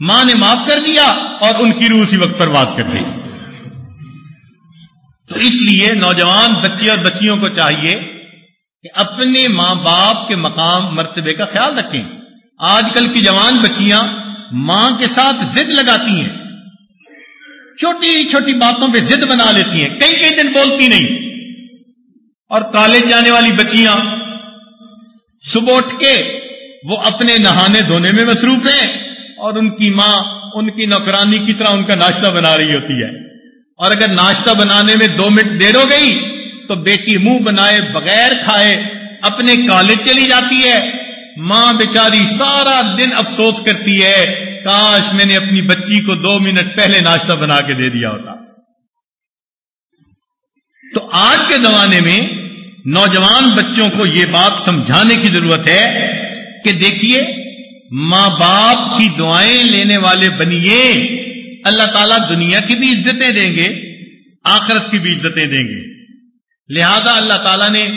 ماں نے معاف کر دیا اور ان کی روح اسی وقت پر بات کر دی تو اس لیے نوجوان بچے اور بچیوں کو چاہیے کہ اپنے ماں باپ کے مقام، مرتبے کا خیال رکھیں۔ آج کل کی جوان بچیاں ماں کے ساتھ زد لگاتی ہیں۔ چھوٹی چھوٹی باتوں پہ زد بنا لیتی ہیں۔ کئی کئی دن بولتی نہیں۔ اور کالج جانے والی بچیاں صبح اٹھ کے وہ اپنے نہانے دھونے میں مصروف ہیں اور ان کی ماں ان کی نوکرانی کی طرح ان کا ناشتہ بنا رہی ہوتی ہے۔ اور اگر ناشتہ بنانے میں دو منٹ دیر ہو گئی تو بیٹی منہ بنائے بغیر کھائے اپنے کالج چلی جاتی ہے۔ ماں بیچاری سارا دن افسوس کرتی ہے، کاش میں نے اپنی بچی کو دو منٹ پہلے ناشتہ بنا کے دے دیا ہوتا۔ تو آج کے زمانے میں نوجوان بچوں کو یہ بات سمجھانے کی ضرورت ہے کہ دیکھیے، ماں باپ کی دعائیں لینے والے بنیے، اللہ تعالیٰ دنیا کی بھی عزتیں دیں گے، آخرت کی بھی عزتیں دیں گے۔ لہذا اللہ تعالیٰ نے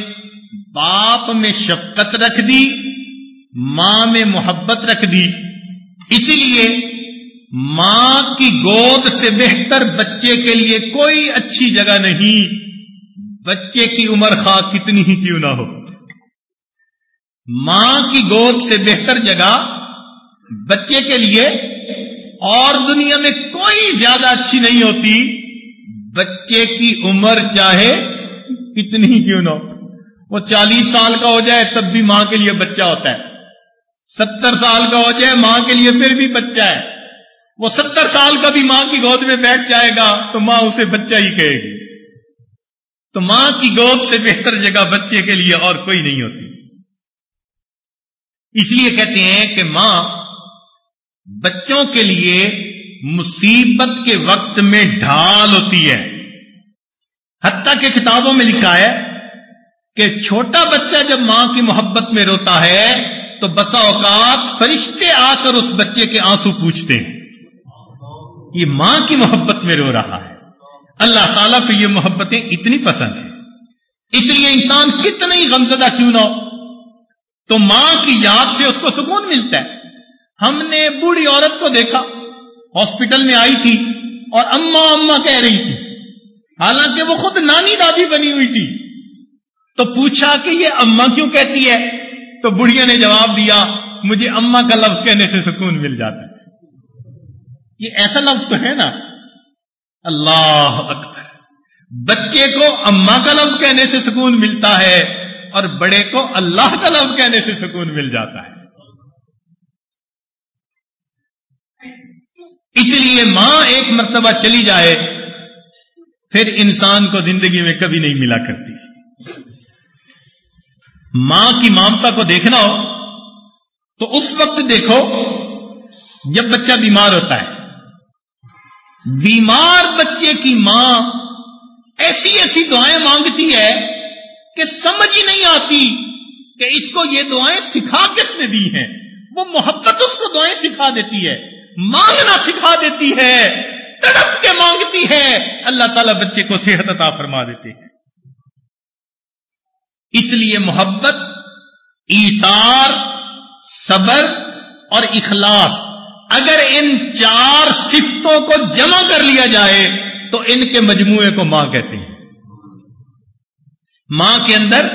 باپ میں شفقت رکھ دی ماں میں محبت رکھ دی۔ اسی لیے ماں کی گود سے بہتر بچے کے لیے کوئی اچھی جگہ نہیں۔ بچے کی عمر خواہ کتنی ہی کیوں نہ ہو۔ ماں کی گود سے بہتر جگہ بچے کے لیے اور دنیا میں کوئی زیادہ اچھی نہیں ہوتی۔ بچے کی عمر چاہے کتنی ہی کیوں نہ ہو۔ وہ چالیس سال کا ہو جائے تب بھی ماں کے لیے بچہ ہوتا ہے۔ ستر سال کا ہو جائے، ماں کے لیے پھر بھی بچہ ہے۔ وہ ستر سال کا بھی ماں کی گود میں بیٹھ جائے گا، تو ماں اسے بچہ ہی کہے گی۔ تو ماں کی گود سے بہتر جگہ بچے کے لیے اور کوئی نہیں ہوتی۔ اس لیے کہتے ہیں کہ ماں بچوں کے لیے مصیبت کے وقت میں ڈھال ہوتی ہے۔ حتیٰ کہ کتابوں میں لکھا ہے کہ چھوٹا بچہ جب ماں کی محبت میں روتا ہے تو بسا اوقات فرشتے آ کر اس بچے کے آنسو پوچھتے ہیں، یہ ماں کی محبت میں رو رہا ہے۔ اللہ تعالیٰ کو یہ محبتیں اتنی پسند ہیں۔ اس لیے انسان کتنی غمزدہ کیوں نہ ہو۔ تو ماں کی یاد سے اس کو سکون ملتا ہے۔ ہم نے بوڑھی عورت کو دیکھا، ہاسپٹل میں آئی تھی اور اما اما کہہ رہی تھی۔ حالانکہ وہ خود نانی دادی بنی ہوئی تھی۔ تو پوچھا کہ یہ اما کیوں کہتی ہے؟ تو بڑھیا نے جواب دیا، مجھے اما کا لفظ کہنے سے سکون مل جاتا ہے۔ یہ ایسا لفظ تو ہے نا۔ اللہ اکبر۔ بچے کو اما کا لفظ کہنے سے سکون ملتا ہے اور بڑے کو اللہ کا لفظ کہنے سے سکون مل جاتا ہے۔ اس لیے ماں ایک مرتبہ چلی جائے، پھر انسان کو زندگی میں کبھی نہیں ملا کرتی۔ ماں کی مامتا کو دیکھنا ہو، تو اس وقت دیکھو جب بچہ بیمار ہوتا ہے۔ بیمار بچے کی ماں ایسی ایسی دعائیں مانگتی ہے کہ سمجھ ہی نہیں آتی کہ اس کو یہ دعائیں سکھا کس نے دی ہیں۔ وہ محبت اس کو دعائیں سکھا دیتی ہے، مانگنا سکھا دیتی ہے، تڑپ کے مانگتی ہے۔ اللہ تعالیٰ بچے کو صحت عطا فرما دیتے ہیں۔ اس لیے محبت، ایثار، صبر اور اخلاص۔ اگر ان چار صفتوں کو جمع کر لیا جائے تو ان کے مجموعے کو ماں کہتے ہیں۔ ماں کے اندر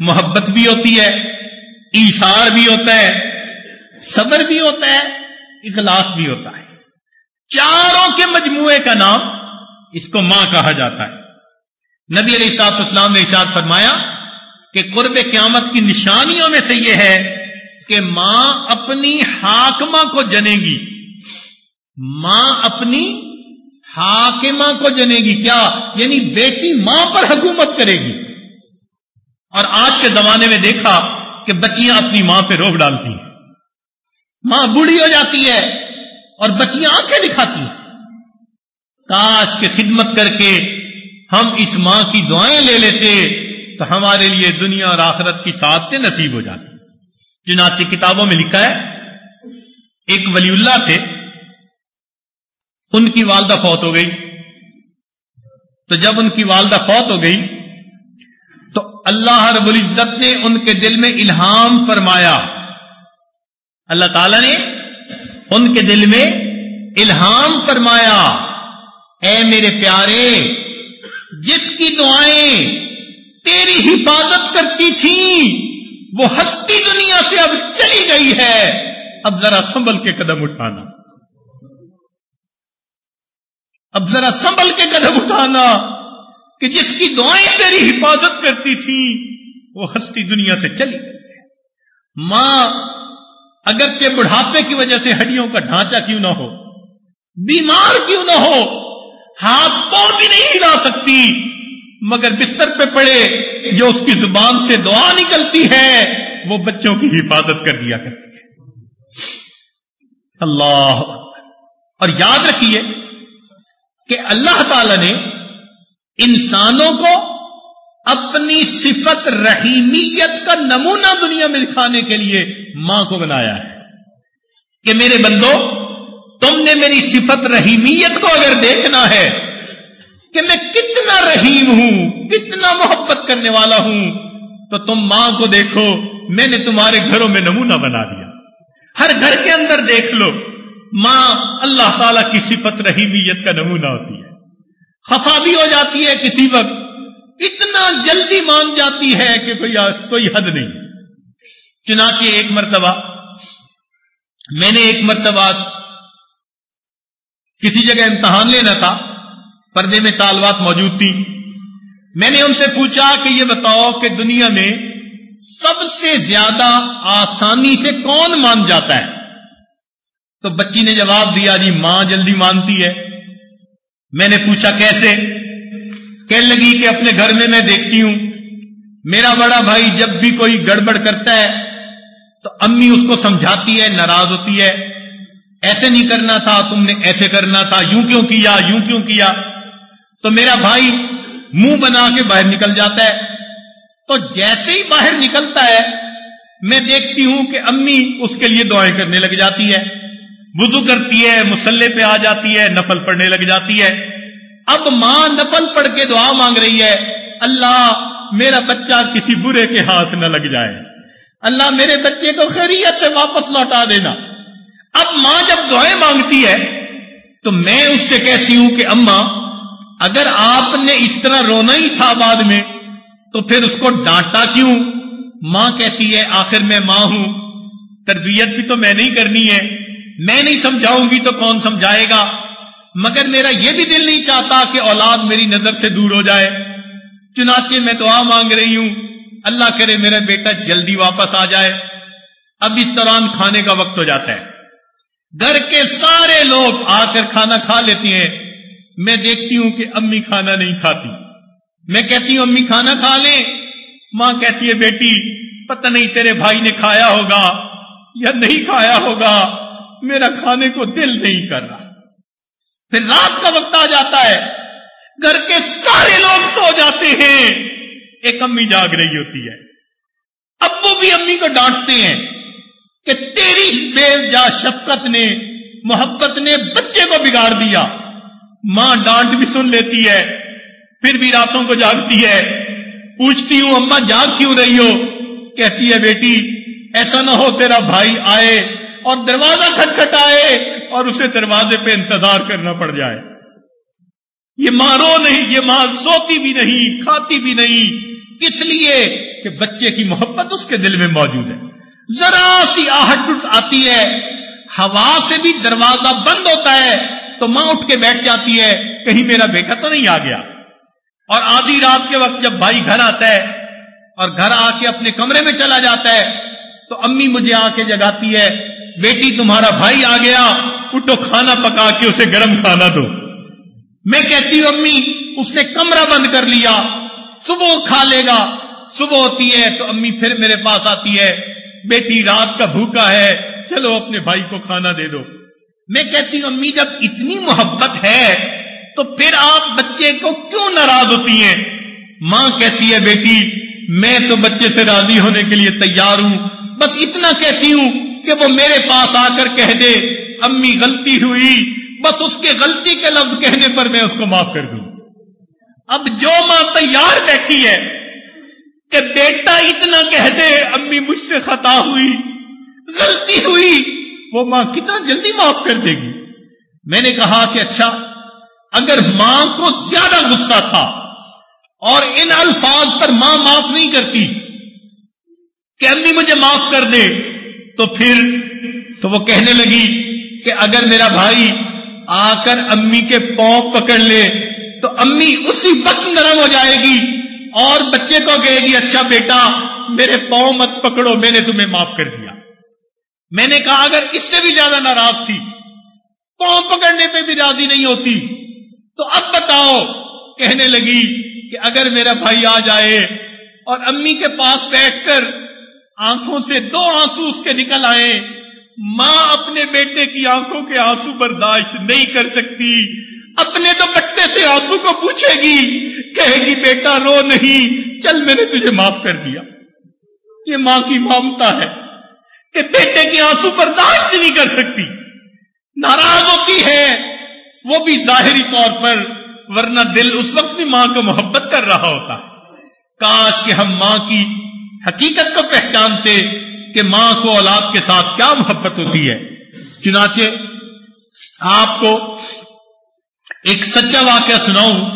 محبت بھی ہوتی ہے، ایثار بھی ہوتا ہے، صبر بھی ہوتا ہے، اخلاص بھی ہوتا ہے۔ چاروں کے مجموعے کا نام اس کو ماں کہا جاتا ہے۔ نبی علیہ سات اسلام نے ارشاد فرمایا کہ قرب قیامت کی نشانیوں میں سے یہ ہے کہ ماں اپنی حاکمہ کو جنے گی۔ ماں اپنی حاکمہ کو جنے گی۔ کیا؟ یعنی بیٹی ماں پر حکومت کرے گی۔ اور آج کے زمانے میں دیکھا کہ بچیاں اپنی ماں پہ روک ڈالتی ہیں۔ ماں بوڑھی ہو جاتی ہے اور بچیاں آنکھیں دکھاتی ہیں۔ کاش کے خدمت کر کے ہم اس ماں کی دعائیں لے لیتے۔ تو ہمارے لیے دنیا اور آخرت کی سعادتیں نصیب ہو جاتی چنانچہ کتابوں میں لکھا ہے، ایک ولی اللہ تھے، ان کی والدہ فوت ہو گئی۔ تو جب ان کی والدہ فوت ہو گئی، تو اللہ رب العزت نے ان کے دل میں الہام فرمایا۔ اللہ تعالی نے ان کے دل میں الہام فرمایا۔ اے میرے پیارے، جس کی دعائیں تیری حفاظت کرتی تھی، وہ ہستی دنیا سے اب چلی گئی ہے۔ اب ذرا سنبھل کے قدم اٹھانا۔ اب ذرا سنبھل کے قدم اٹھانا کہ جس کی دعائیں تیری حفاظت کرتی تھی، وہ ہستی دنیا سے چلی گئی ہے۔ ماں اگر کے بڑھاپے کی وجہ سے ہڈیوں کا ڈھانچہ کیوں نہ ہو، بیمار کیوں نہ ہو، ہاتھ پاؤں بھی نہیں ہلا سکتی مگر بستر پہ پڑے جو اس کی زبان سے دعا نکلتی ہے، وہ بچوں کی حفاظت کر دیا کرتی ہے۔ اللہ اور یاد رکھیے کہ اللہ تعالی نے انسانوں کو اپنی صفت رحیمیت کا نمونہ دنیا میں دکھانے کے لیے ماں کو بنایا ہے۔ کہ میرے بندو، تم نے میری صفت رحیمیت کو اگر دیکھنا ہے کہ میں کتنا رحیم ہوں، کتنا محبت کرنے والا ہوں، تو تم ماں کو دیکھو، میں نے تمہارے گھروں میں نمونہ بنا دیا۔ ہر گھر کے اندر دیکھ لو، ماں اللہ تعالی کی صفت رحیمیت کا نمونہ ہوتی ہے۔ خفا بھی ہو جاتی ہے کسی وقت۔ اتنا جلدی مان جاتی ہے کہ کوئی کوئی حد نہیں۔ چنانچہ ایک مرتبہ، میں نے ایک مرتبہ کسی جگہ امتحان لینا تھا۔ پردے میں طالبات موجود تھی۔ میں نے ان سے پوچھا کہ یہ بتاؤ کہ دنیا میں سب سے زیادہ آسانی سے کون مان جاتا ہے؟ تو بچی نے جواب دیا جی ماں جلدی مانتی ہے۔ میں نے پوچھا، کیسے؟ کہنے لگی کہ اپنے گھر میں میں دیکھتی ہوں۔ میرا بڑا بھائی جب بھی کوئی گڑبڑ کرتا ہے تو امی اس کو سمجھاتی ہے، ناراض ہوتی ہے۔ ایسے نہیں کرنا تھا، تم نے ایسے کرنا تھا، یوں کیوں کیا، یوں کیوں کیا؟ تو میرا بھائی منہ بنا کے باہر نکل جاتا ہے۔ تو جیسے ہی باہر نکلتا ہے، میں دیکھتی ہوں کہ امی اس کے لیے دعائیں کرنے لگ جاتی ہے۔ وضو کرتی ہے، مسلح پہ آ جاتی ہے، نفل پڑھنے لگ جاتی ہے۔ اب ماں نفل پڑھ کے دعا مانگ رہی ہے، اللہ میرا بچہ کسی برے کے ہاتھ نہ لگ جائے۔ اللہ میرے بچے کو خیریت سے واپس لوٹا دینا۔ اب ماں جب دعائیں مانگتی ہے، تو میں اس سے کہتی ہوں کہ اماں اگر آپ نے اس طرح رونا ہی تھا بعد میں، تو پھر اس کو ڈانٹا کیوں؟ ماں کہتی ہے، آخر میں ماں ہوں۔ تربیت بھی تو میں نہیں کرنی ہے۔ میں نہیں سمجھاؤں گی تو کون سمجھائے گا؟ مگر میرا یہ بھی دل نہیں چاہتا کہ اولاد میری نظر سے دور ہو جائے۔ چنانچہ میں دعا مانگ رہی ہوں۔ اللہ کرے میرا بیٹا جلدی واپس آ جائے۔ اب اس دوران کھانے کا وقت ہو جاتا ہے۔ گھر کے سارے لوگ آ کر کھانا کھا لیتے ہیں۔ میں دیکھتی ہوں کہ امی کھانا نہیں کھاتی۔ میں کہتی ہوں، امی کھانا کھا لیں ماں کہتی ہے، بیٹی، پتہ نہیں تیرے بھائی نے کھایا ہوگا یا نہیں کھایا ہوگا۔ میرا کھانے کو دل نہیں کر رہا۔ پھر رات کا وقت آ جاتا ہے۔ گھر کے سارے لوگ سو جاتے ہیں۔ ایک امی جاگ رہی ہوتی ہے۔ ابو بھی امی کو ڈانٹتے ہیں کہ تیری بے جا شفقت نے، محبت نے بچے کو بگاڑ دیا۔ ماں ڈانٹ بھی سن لیتی ہے، پھر بھی راتوں کو جاگتی ہے۔ پوچھتی ہوں اما جاگ کیوں رہی ہو؟ کہتی ہے، بیٹی، ایسا نہ ہو، تیرا بھائی آئے اور دروازہ کھٹکھٹ آئے اور اسے دروازے پہ انتظار کرنا پڑ جائے۔ یہ ماں رو نہیں، یہ ماں سوتی بھی نہیں، کھاتی بھی نہیں۔ کس لیے؟ کہ بچے کی محبت اس کے دل میں موجود ہے۔ ذرا سی آہٹ آتی ہے۔ ہوا سے بھی دروازہ بند ہوتا ہے۔ تو ماں اٹھ کے بیٹھ جاتی ہے، کہیں میرا بیٹا تو نہیں آ گیا۔ اور آدھی رات کے وقت جب بھائی گھر آتا ہے اور گھر آ کے اپنے کمرے میں چلا جاتا ہے، تو امی مجھے آ کے جگاتی ہے، بیٹی تمہارا بھائی آ گیا، اٹھو کھانا پکا کے اسے گرم کھانا دو۔ میں کہتی ہوں، امی، اس نے کمرہ بند کر لیا، صبح کھا لے گا۔ صبح ہوتی ہے تو امی پھر میرے پاس آتی ہے، بیٹی رات کا بھوکا ہے، چلو اپنے بھائی کو کھانا دے دو۔ میں کہتی ہوں، امی جب اتنی محبت ہے تو پھر آپ بچے کو کیوں ناراض ہوتی ہیں؟ ماں کہتی ہے، بیٹی، میں تو بچے سے راضی ہونے کے لیے تیار ہوں۔ بس اتنا کہتی ہوں کہ وہ میرے پاس آ کر کہہ دے، امی غلطی ہوئی، بس اس کے غلطی کے لفظ کہنے پر میں اس کو معاف کر دوں۔ اب جو ماں تیار بیٹھی ہے کہ بیٹا اتنا کہہ دے، امی مجھ سے خطا ہوئی، غلطی ہوئی وہ ماں کتنا جلدی معاف کر دے گی؟ میں نے کہا کہ اچھا اگر ماں کو زیادہ غصہ تھا اور ان الفاظ پر ماں معاف نہیں کرتی کہ امی مجھے معاف کر دے، تو پھر تو وہ کہنے لگی کہ اگر میرا بھائی آ کر امی کے پاؤں پکڑ لے، تو امی اسی وقت نرم ہو جائے گی اور بچے کو کہے گی اچھا بیٹا، میرے پاؤں مت پکڑو، میں نے تمہیں معاف کر دیا۔ میں نے کہا اگر اس سے بھی زیادہ ناراض تھی، پاؤں پکڑنے پہ بھی راضی نہیں ہوتی، تو اب بتاؤ، کہنے لگی کہ اگر میرا بھائی آ جائے اور امی کے پاس بیٹھ کر آنکھوں سے دو آنسو اس کے نکل آئے، ماں اپنے بیٹے کی آنکھوں کے آنسو برداشت نہیں کر سکتی، اپنے تو بٹے سے آنسو کو پوچھے گی، کہے گی، بیٹا، رو نہیں، چل میں نے تجھے معاف کر دیا۔ یہ ماں کی مامتا ہے۔ کہ بیٹے کی آنسو برداشت نہیں کر سکتی۔ ناراض ہوتی ہے، وہ بھی ظاہری طور پر، ورنہ دل اس وقت بھی ماں کو محبت کر رہا ہوتا۔ کاش کہ ہم ماں کی حقیقت کو پہچانتے کہ ماں کو اولاد کے ساتھ کیا محبت ہوتی ہے۔ چنانچہ، آپ کو ایک سچا واقعہ سناؤں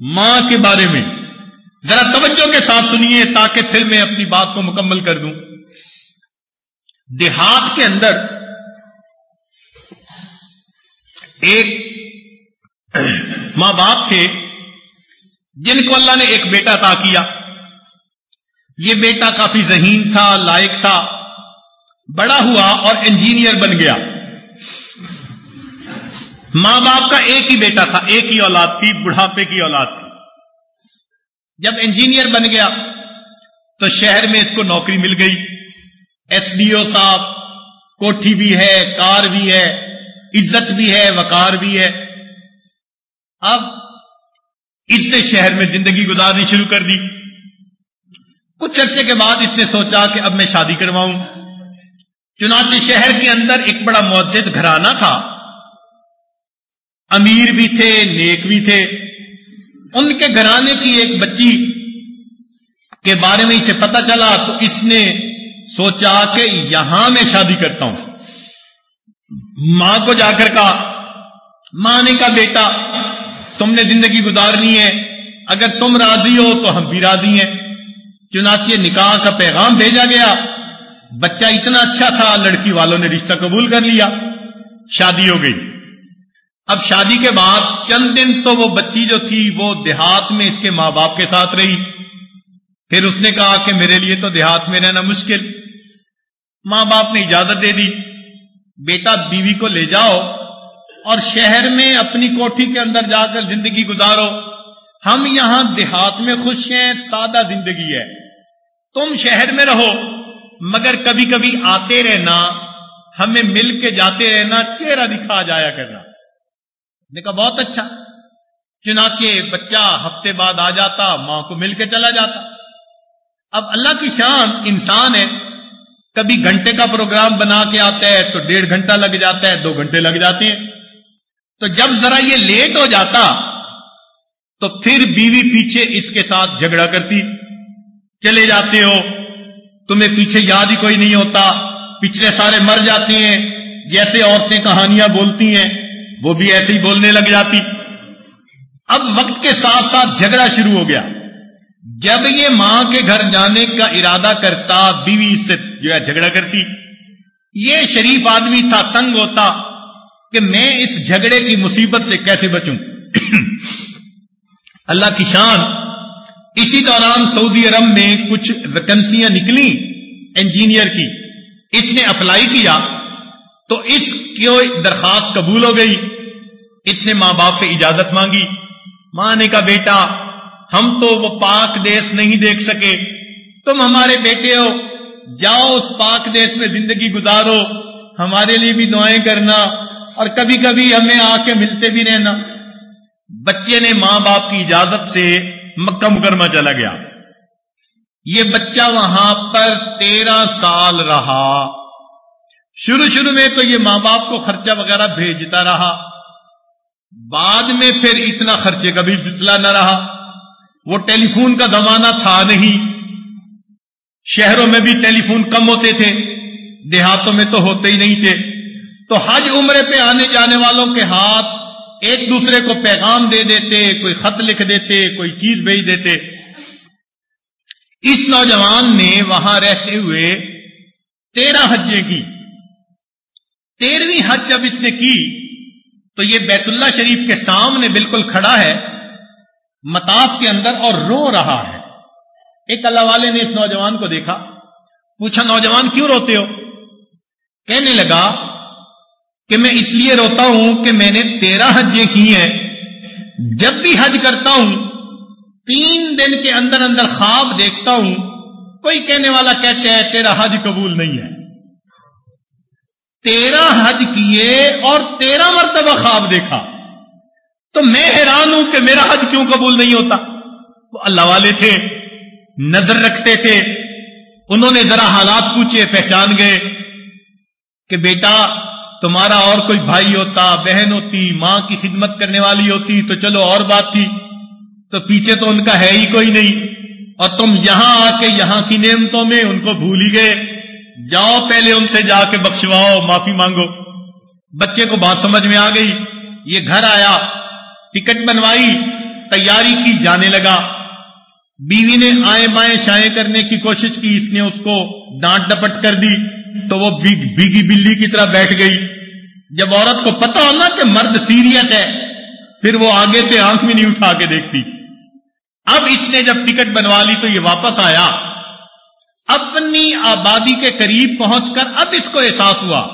ماں کے بارے میں۔ ذرا توجہ کے ساتھ سنیے تاکہ پھر میں اپنی بات کو مکمل کر دوں۔ دیہات کے اندر ایک ماں باپ تھے جن کو اللہ نے ایک بیٹا عطا کیا۔ یہ بیٹا کافی ذہین تھا، لائق تھا، بڑا ہوا اور انجینئر بن گیا۔ ماں باپ کا ایک ہی بیٹا تھا، ایک ہی اولاد تھی، بڑھاپے کی اولاد تھی۔ جب انجینئر بن گیا تو شہر میں اس کو نوکری مل گئی۔ ایس ڈی او صاحب، کوٹھی بھی ہے، کار بھی ہے، عزت بھی ہے وکار بھی ہے۔ اب اس نے شہر میں زندگی گزارنی شروع کر دی۔ کچھ عرصے کے بعد اس نے سوچا کہ اب میں شادی کرواؤں۔ چنانچہ شہر کے اندر ایک بڑا معزز گھرانہ تھا۔ امیر بھی تھے، نیک بھی تھے۔ ان کے گھرانے کی ایک بچی کے بارے میں اسے پتا چلا تو اس نے سوچا کہ یہاں میں شادی کرتا ہوں۔ ماں کو جا کر کہا، ماں نے کہا، بیٹا، تم نے زندگی گزارنی ہے۔ اگر تم راضی ہو تو ہم بھی راضی ہیں۔ چنانچہ نکاح کا پیغام بھیجا گیا۔ بچہ اتنا اچھا تھا، لڑکی والوں نے رشتہ قبول کر لیا۔ شادی ہو گئی۔ اب شادی کے بعد چند دن تو وہ بچی جو تھی، وہ دیہات میں اس کے ماں باپ کے ساتھ رہی۔ پھر اس نے کہا کہ میرے لیے تو دیہات میں رہنا مشکل۔ ماں باپ نے اجازت دے دی، بیٹا بیوی کو لے جاؤ اور شہر میں اپنی کوٹھی کے اندر جا کر زندگی گزارو۔ ہم یہاں دیہات میں خوش ہیں، سادہ زندگی ہے۔ تم شہر میں رہو، مگر کبھی کبھی آتے رہنا، ہمیں مل کے جاتے رہنا، چہرہ دکھا جایا کرنا۔ نے کہا، بہت اچھا۔ چنانچہ بچہ ہفتے بعد آ جاتا، ماں کو مل کے چلا جاتا۔ اب اللہ کی شان انسان ہے۔ کبھی گھنٹے کا پروگرام بنا کے آتا ہے تو ڈیڑھ گھنٹہ لگ جاتا ہے، دو گھنٹے لگ جاتے ہیں۔ تو جب ذرا یہ لیٹ ہو جاتا تو پھر بیوی پیچھے اس کے ساتھ جھگڑا کرتی۔ چلے جاتے ہو، تمہیں پیچھے یاد ہی کوئی نہیں ہوتا۔ پچھلے سارے مر جاتے ہیں، جیسے عورتیں کہانیاں بولتی ہیں، وہ بھی ایسے ہی بولنے لگ جاتی۔ اب وقت کے ساتھ ساتھ جھگڑا شروع ہو گیا۔ جب یہ ماں کے گھر جانے کا ارادہ کرتا، بیوی سے جو ہے جھگڑا کرتی۔ یہ شریف آدمی تھا، تنگ ہوتا کہ میں اس جھگڑے کی مصیبت سے کیسے بچوں؟ <clears throat> اللہ کی شان۔ اسی دوران سعودی عرب میں کچھ ویکنسیاں نکلی انجینئر کی۔ اس نے اپلائی کیا تو اس کی درخواست قبول ہو گئی۔ اس نے ماں باپ سے اجازت مانگی۔ ماں نے کہا، بیٹا ہم تو وہ پاک دیش نہیں دیکھ سکے۔ تم ہمارے بیٹے ہو۔ جاؤ اس پاک دیش میں زندگی گزارو۔ ہمارے لیے بھی دعائیں کرنا۔ اور کبھی کبھی ہمیں آ کے ملتے بھی رہنا۔ بچے نے ماں باپ کی اجازت سے مکہ مکرمہ چلا گیا۔ یہ بچہ وہاں پر تیرہ سال رہا۔ شروع شروع میں تو یہ ماں باپ کو خرچہ وغیرہ بھیجتا رہا۔ بعد میں پھر اتنا خرچے کا بھی سلسلہ نہ رہا۔ وہ ٹیلی فون کا زمانہ تھا نہیں۔ شہروں میں بھی ٹیلی فون کم ہوتے تھے، دیہاتوں میں تو ہوتے ہی نہیں تھے۔ تو حج عمرے پہ آنے جانے والوں کے ہاتھ ایک دوسرے کو پیغام دے دیتے، کوئی خط لکھ دیتے، کوئی چیز بھیج دیتے۔ اس نوجوان نے وہاں رہتے ہوئے تیرہ حجیں کی۔ تیرہویں حج جب اس نے کی، تو یہ بیت اللہ شریف کے سامنے بالکل کھڑا ہے۔ متاف کے اندر اور رو رہا ہے۔ ایک اللہ والے نے اس نوجوان کو دیکھا، پوچھا، نوجوان کیوں روتے ہو؟ کہنے لگا کہ میں اس لیے روتا ہوں کہ میں نے تیرہ حجیں کی ہیں۔ جب بھی حج کرتا ہوں، تین دن کے اندر اندر خواب دیکھتا ہوں، کوئی کہنے والا کہتے ہیں، تیرا حج قبول نہیں ہے۔ تیرہ حج کیے اور تیرہ مرتبہ خواب دیکھا۔ تو میں حیران ہوں کہ میرا حج کیوں قبول نہیں ہوتا۔ وہ اللہ والے تھے، نظر رکھتے تھے، انہوں نے ذرا حالات پوچھے، پہچان گئے کہ بیٹا، تمہارا اور کوئی بھائی ہوتا، بہن ہوتی، ماں کی خدمت کرنے والی ہوتی، تو چلو اور بات تھی۔ تو پیچھے تو ان کا ہے ہی کوئی نہیں۔ اور تم یہاں آ کے یہاں کی نعمتوں میں ان کو بھول ہی گئے۔ جاؤ پہلے ان سے جا کے بخشواؤ، معافی مانگو۔ بچے کو بات سمجھ میں آ گئی، یہ گھر آیا۔ ٹکٹ بنوائی، تیاری کی جانے لگا۔ بیوی نے آئے بائیں شائیں کرنے کی کوشش کی، اس نے اس کو ڈانٹ ڈپٹ کر دی۔ تو وہ بیگی بلی کی طرح بیٹھ گئی۔ جب عورت کو پتا ہونا کہ مرد سیریت ہے، پھر وہ آگے سے آنکھ بھی نہیں اٹھا کے دیکھتی۔ اب اس نے جب ٹکٹ بنوا لی تو یہ واپس آیا۔ اپنی آبادی کے قریب پہنچ کر اب اس کو احساس ہوا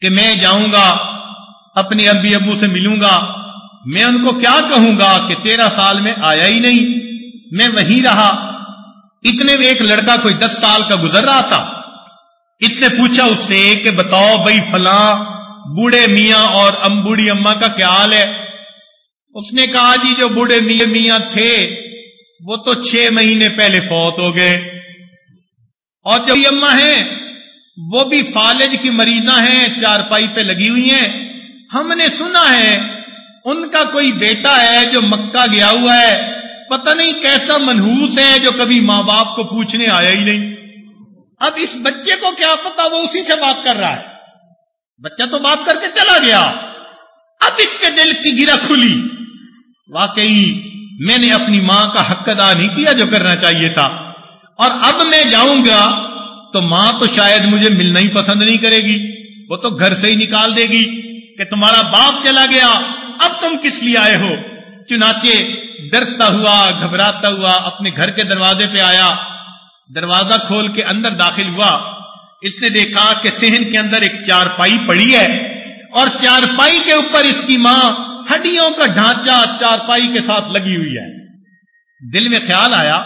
کہ میں جاؤں گا، اپنے ابی ابو سے ملوں گا۔ میں ان کو کیا کہوں گا کہ تیرہ سال میں آیا ہی نہیں؟ میں وہی رہا۔ اتنے میں ایک لڑکا کوئی دس سال کا گزر رہا تھا۔ اس نے پوچھا اس سے کہ بتاؤ بھائی فلاں بوڑھے میاں اور ام بوڑھی اما کا کیا حال ہے؟ اس نے کہا جی جو بوڑھے میاں میاں تھے، وہ تو چھ مہینے پہلے فوت ہو گئے۔ اور جو اما ہیں، وہ بھی فالج کی مریضاں ہیں چار پائی پہ لگی ہوئی ہیں۔ ہم نے سنا ہے ان کا کوئی بیٹا ہے جو مکہ گیا ہوا ہے، پتہ نہیں کیسا منہوس ہے جو کبھی ماں باپ کو پوچھنے آیا ہی نہیں۔ اب اس بچے کو کیا پتا وہ اسی سے بات کر رہا ہے۔ بچہ تو بات کر کے چلا گیا۔ اب اس کے دل کی گرا کھلی۔ واقعی میں نے اپنی ماں کا حق ادا نہیں کیا جو کرنا چاہیے تھا۔ اور اب میں جاؤں گا تو ماں تو شاید مجھے ملنا ہی پسند نہیں کرے گی۔ وہ تو گھر سے ہی نکال دے گی کہ تمہارا باپ چلا گیا۔ اب تم کس لیے آئے ہو؟ چنانچہ ڈرتا ہوا، گھبراتا ہوا اپنے گھر کے دروازے پہ آیا۔ دروازہ کھول کے اندر داخل ہوا۔ اس نے دیکھا کہ سہن کے اندر ایک چار پائی پڑی ہے اور چار پائی کے اوپر اس کی ماں ہڈیوں کا ڈھانچہ چار پائی کے ساتھ لگی ہوئی ہے۔ دل میں خیال آیا،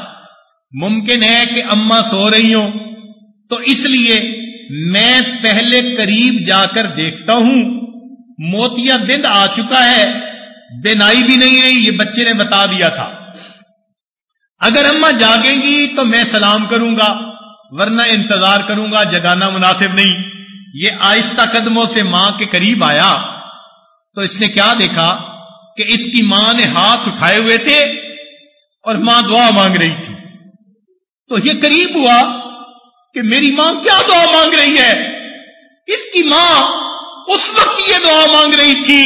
ممکن ہے کہ اما سو رہی ہوں۔ تو اس لیے میں پہلے قریب جا کر دیکھتا ہوں۔ موتیا دن آ چکا ہے۔ بے نائی بھی نہیں رہی یہ بچے نے بتا دیا تھا۔ اگر اما جاگیں گی تو میں سلام کروں گا، ورنہ انتظار کروں گا، جگانا مناسب نہیں۔ یہ آہستہ قدموں سے ماں کے قریب آیا۔ تو اس نے کیا دیکھا کہ اس کی ماں نے ہاتھ اٹھائے ہوئے تھے اور ماں دعا مانگ رہی تھی۔ تو یہ قریب ہوا کہ میری ماں کیا دعا مانگ رہی ہے؟ اس کی ماں اس وقت یہ دعا مانگ رہی تھی،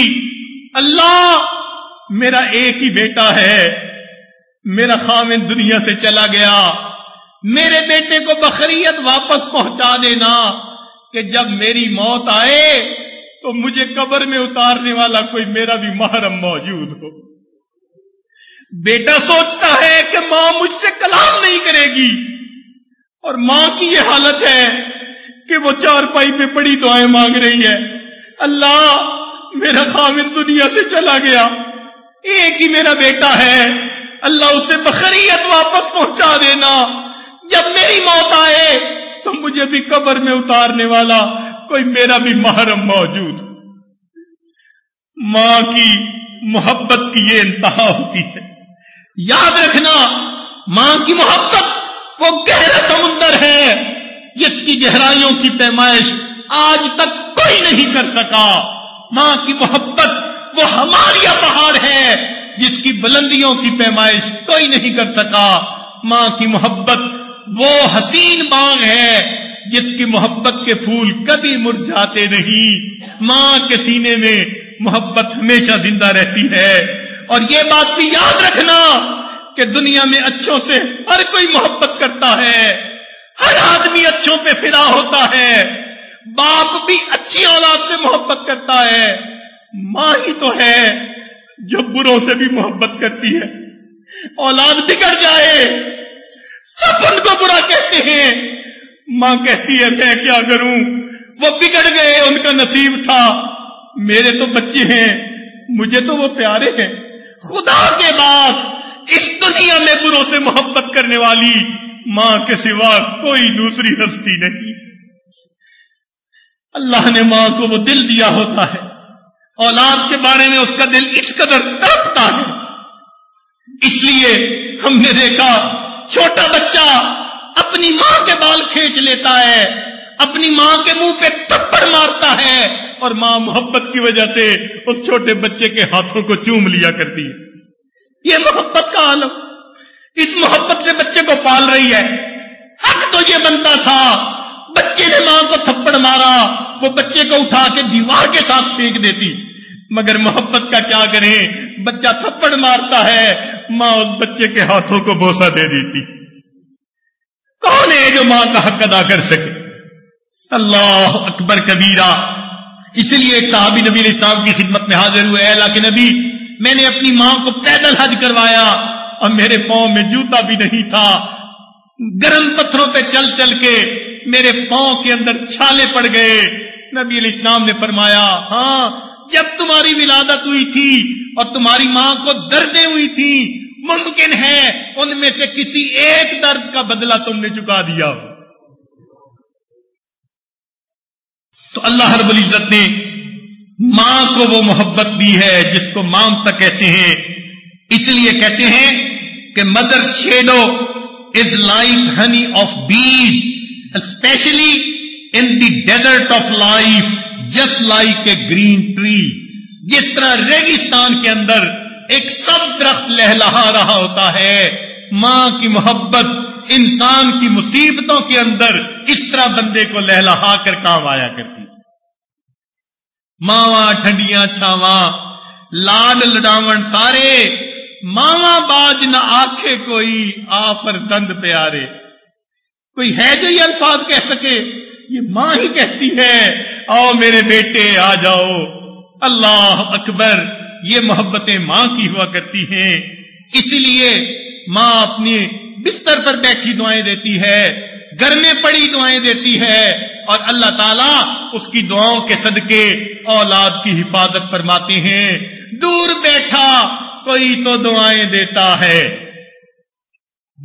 اللہ، میرا ایک ہی بیٹا ہے، میرا خامن دنیا سے چلا گیا، میرے بیٹے کو بخریت واپس پہنچا دینا، کہ جب میری موت آئے، تو مجھے قبر میں اتارنے والا کوئی میرا بھی محرم موجود ہو۔ بیٹا سوچتا ہے کہ ماں مجھ سے کلام نہیں کرے گی، اور ماں کی یہ حالت ہے کہ وہ چار پائی پہ بڑی دعائیں مانگ رہی ہے۔ اللہ میرا خامن دنیا سے چلا گیا۔ ایک ہی میرا بیٹا ہے۔ اللہ اسے بخریت واپس پہنچا دینا۔ جب میری موت آئے تو مجھے بھی قبر میں اتارنے والا کوئی میرا بھی محرم موجود۔ ماں کی محبت کی یہ انتہا ہوتی ہے۔ یاد رکھنا، ماں کی محبت وہ گہرا سمندر ہے۔ جس کی گہرائیوں کی پیمائش آج تک کوئی نہیں کر سکا۔ ماں کی محبت وہ ہماریا پہاڑ ہے، جس کی بلندیوں کی پیمائش کوئی نہیں کر سکا۔ ماں کی محبت وہ حسین باغ ہے، جس کی محبت کے پھول کبھی مرجھاتے نہیں۔ ماں کے سینے میں محبت ہمیشہ زندہ رہتی ہے۔ اور یہ بات بھی یاد رکھنا کہ دنیا میں اچھوں سے ہر کوئی محبت کرتا ہے۔ ہر آدمی اچھوں پہ فدا ہوتا ہے۔ باپ بھی اچھی اولاد سے محبت کرتا ہے۔ ماں ہی تو ہے جو بروں سے بھی محبت کرتی ہے۔ اولاد بگڑ جائے۔ سب ان کو برا کہتے ہیں۔ ماں کہتی ہے، میں کیا کروں؟ وہ بگڑ گئے، ان کا نصیب تھا۔ میرے تو بچے ہیں، مجھے تو وہ پیارے ہیں۔ خدا کے بعد اس دنیا میں بروں سے محبت کرنے والی ماں کے سوا کوئی دوسری ہستی نہیں۔ اللہ نے ماں کو وہ دل دیا ہوتا ہے۔ اولاد کے بارے میں اس کا دل اس قدر تڑپتا ہے۔ اس لیے ہم نے دیکھا، چھوٹا بچہ اپنی ماں کے بال کھینچ لیتا ہے۔ اپنی ماں کے منہ پہ تھپڑ مارتا ہے۔ اور ماں محبت کی وجہ سے اس چھوٹے بچے کے ہاتھوں کو چوم لیا کرتی ہے۔ یہ محبت کا عالم۔ اس محبت سے بچے کو پال رہی ہے۔ حق تو یہ بنتا تھا، بچے نے ماں کو تھپڑ مارا۔ وہ بچے کو اٹھا کے دیوار کے ساتھ پھینک دیتی۔ مگر محبت کا کیا کریں؟ بچہ تھپڑ مارتا ہے، ماں اس بچے کے ہاتھوں کو بوسا دے دیتی۔ کون ہے جو ماں کا حق ادا کر سکے؟ اللہ اکبر کبیرہ۔ اسی لیے ایک صحابی نبی علیہ السلام کی خدمت میں حاضر ہوئے اللہ کے نبی، میں نے اپنی ماں کو پیدل حج کروایا اور میرے پاؤں میں جوتا بھی نہیں تھا۔ گرم پتھروں پہ چل چل کے میرے پاؤں کے اندر چھالے پڑ گئے۔ نبی علیہ السلام نے فرمایا ہاں جب تمہاری ولادت ہوئی تھی اور تمہاری ماں کو دردیں ہوئی تھی، ممکن ہے ان میں سے کسی ایک درد کا بدلہ تم نے چکا دیا۔ تو اللہ رب العزت نے ماں کو وہ محبت دی ہے جس کو مامتا کہتے ہیں۔ اس لیے کہتے ہیں کہ mother shadow is like honey of bees. Especially in the desert of life just like a green tree جس طرح ریگستان کے اندر ایک سب درخت لہلا رہا ہوتا ہے، ماں کی محبت، انسان کی مصیبتوں کے اندر اس طرح بندے کو لہلا کر کام آیا کرتی۔ ماواں، ٹھنڈیاں، چھاواں لاڈ لڈاون سارے، ماواں باج نہ آخے کوئی آ پر زند پیارے۔ کوئی ہے جو یہ الفاظ کہہ سکے؟ یہ ماں ہی کہتی ہے۔ آؤ میرے بیٹے، آ جاؤ۔ اللہ اکبر، یہ محبتیں ماں کی ہوا کرتی ہیں۔ اسی لیے ماں اپنی بستر پر بیٹھی دعائیں دیتی ہے، گھر میں پڑی دعائیں دیتی ہے۔ اور اللہ تعالیٰ اس کی دعاؤں کے صدقے اولاد کی حفاظت فرماتے ہیں۔ دور بیٹھا، کوئی تو دعائیں دیتا ہے۔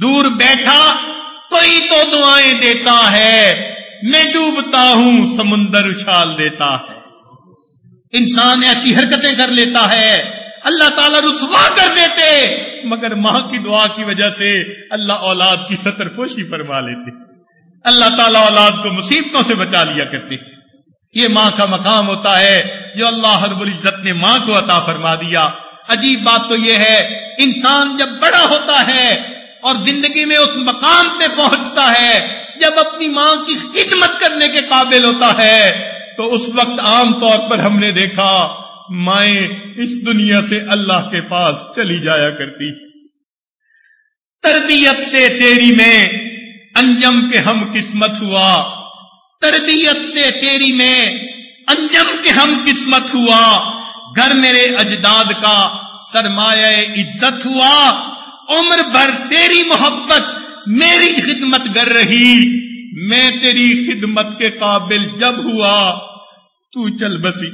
دور بیٹھا کوئی تو دعائیں دیتا ہے، میں ڈوبتا ہوں، سمندر اچھال دیتا ہے۔ انسان ایسی حرکتیں کر لیتا ہے، اللہ تعالیٰ رسوا کر دیتے، مگر ماں کی دعا کی وجہ سے اللہ اولاد کی سطر پوشی فرما لیتے۔ اللہ تعالیٰ اولاد کو مصیبتوں سے بچا لیا کرتے۔ یہ ماں کا مقام ہوتا ہے جو اللہ ہر العزت نے ماں کو عطا فرما دیا۔ عجیب بات تو یہ ہے، انسان جب بڑا ہوتا ہے اور زندگی میں اس مقام پہ پہنچتا ہے جب اپنی ماں کی خدمت کرنے کے قابل ہوتا ہے، تو اس وقت عام طور پر ہم نے دیکھا، مائیں اس دنیا سے اللہ کے پاس چلی جایا کرتی۔ تربیت سے تیری میں انجم کے ہم قسمت ہوا۔ تربیت سے تیری میں انجم کے ہم قسمت ہوا۔ گھر میرے اجداد کا سرمایہ عزت ہوا۔ عمر بھر تیری محبت میری خدمت کر رہی۔ میں تیری خدمت کے قابل جب ہوا، تو چل بسی۔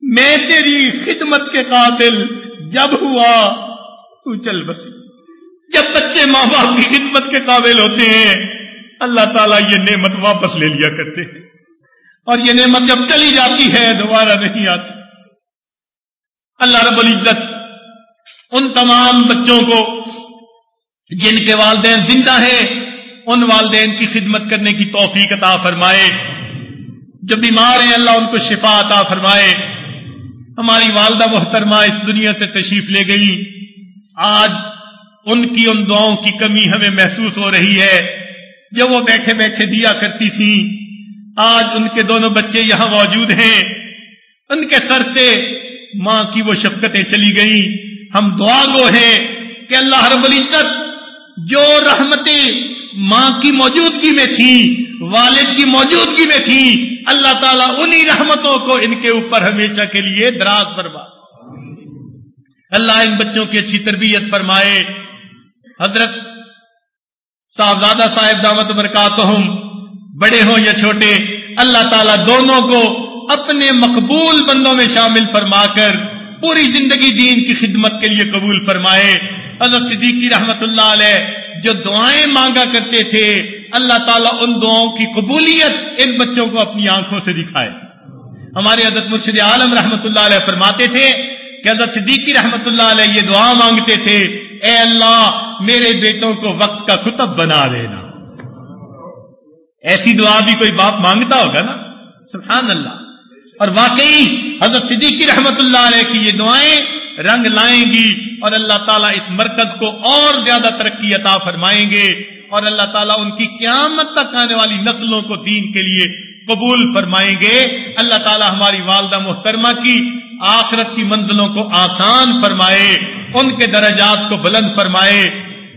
میں تیری خدمت کے قابل جب ہوا، تو چل بسی۔ جب بچے ماں باپ کی خدمت کے قابل ہوتے ہیں، اللہ تعالیٰ یہ نعمت واپس لے لیا کرتے ہیں۔ اور یہ نعمت جب چلی جاتی ہے، دوبارہ نہیں آتی۔ اللہ رب العزت ان تمام بچوں کو جن کے والدین زندہ ہیں، ان والدین کی خدمت کرنے کی توفیق عطا فرمائے۔ جو بیمار ہیں، اللہ ان کو شفا عطا فرمائے۔ ہماری والدہ محترمہ اس دنیا سے تشریف لے گئی۔ آج ان کی ان دعاؤں کی کمی ہمیں محسوس ہو رہی ہے۔ جو وہ بیٹھے بیٹھے دیا کرتی تھی آج ان کے دونوں بچے یہاں موجود ہیں۔ ان کے سر سے ماں کی وہ شفقتیں چلی گئی ہم دعا گو ہیں کہ اللہ رب العزت جو رحمتیں ماں کی موجودگی میں تھی، والد کی موجودگی میں تھی، اللہ تعالیٰ انہی رحمتوں کو ان کے اوپر ہمیشہ کے لیے دراز فرما۔ اللہ ان بچوں کی اچھی تربیت فرمائے۔ حضرت صاحبزادہ صاحب دامت برکات بڑے ہوں یا چھوٹے، اللہ تعالیٰ دونوں کو اپنے مقبول بندوں میں شامل فرما کر پوری زندگی دین کی خدمت کے لیے قبول فرمائے۔ حضرت صدیقی رحمت اللہ علیہ جو دعائیں مانگا کرتے تھے، اللہ تعالیٰ ان دعاؤں کی قبولیت ان بچوں کو اپنی آنکھوں سے دکھائے۔ ہمارے حضرت مرشد عالم رحمت اللہ علیہ فرماتے تھے کہ حضرت صدیقی رحمت اللہ علیہ یہ دعا مانگتے تھے، اے اللہ، میرے بیٹوں کو وقت کا کتب بنا دینا۔ ایسی دعا بھی کوئی باپ مانگتا ہوگا نا؟ سبحان اللہ۔ اور واقعی حضرت صدیقی رحمت اللہ علیہ کی یہ دعائیں رنگ لائیں گی اور اللہ تعالیٰ اس مرکز کو اور زیادہ ترقی عطا فرمائیں گے اور اللہ تعالیٰ ان کی قیامت تک آنے والی نسلوں کو دین کے لیے قبول فرمائیں گے۔ اللہ تعالیٰ ہماری والدہ محترمہ کی آخرت کی منزلوں کو آسان فرمائے، ان کے درجات کو بلند فرمائے۔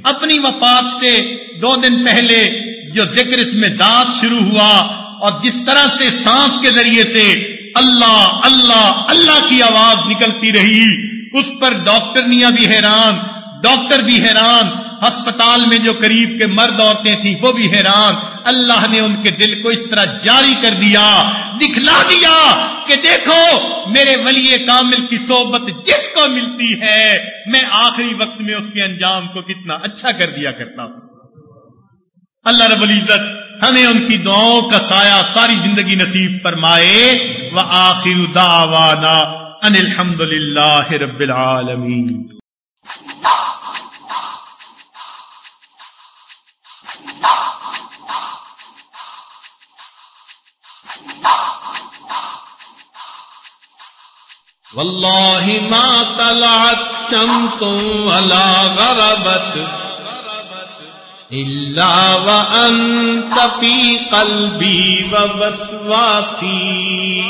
اپنی وفات سے دو دن پہلے جو ذکر اس میں ذات شروع ہوا اور جس طرح سے سانس کے ذریعے سے اللہ اللہ اللہ کی آواز نکلتی رہی۔ اس پر ڈاکٹرنیاں بھی حیران، ڈاکٹر بھی حیران۔ ہسپتال میں جو قریب کے مرد عورتیں تھیں، وہ بھی حیران۔ اللہ نے ان کے دل کو اس طرح جاری کر دیا، دکھلا دیا کہ دیکھو، میرے ولی کامل کی صحبت جس کو ملتی ہے، میں آخری وقت میں اس کے انجام کو کتنا اچھا کر دیا کرتا ہوں۔ اللہ رب العزت ہمیں ان کی دعاؤں کا سایہ ساری زندگی نصیب فرمائے۔ وہ آخر دعوانا ان الحمد للہ رب العالمین۔ والله ما طلعت شمس ولا غربت۔ إلا وأنت في قلبي ووسواسي.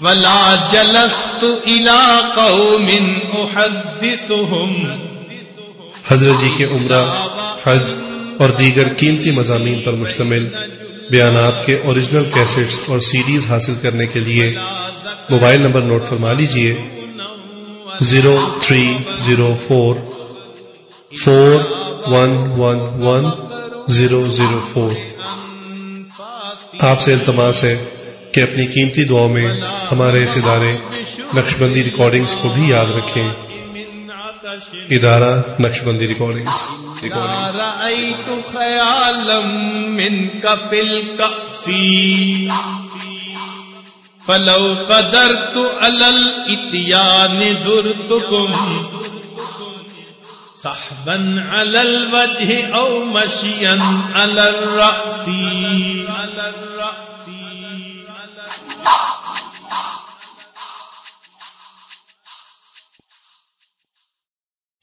ولا جلست إلى قوم أحدثهم. حضرت جی کے عمرہ حج اور دیگر قیمتی مضامین پر مشتمل بیانات کے اوریجنل کیسٹس اور سیڈیز حاصل کرنے کے لیے موبائل نمبر نوٹ فرما لیجیے zero three zero four four one one one zero zero four آپ سے التماس ہے کہ اپنی قیمتی دعاؤں میں ہمارے اس ادارے نقش بندی ریکارڈنگس کو بھی یاد رکھیں۔ ادارہ نقش بندی ریکارڈنگس فلو قدرت على الاتيان زرتكم. صحبا على الوجه أو مشيا على الرأس. على الرأس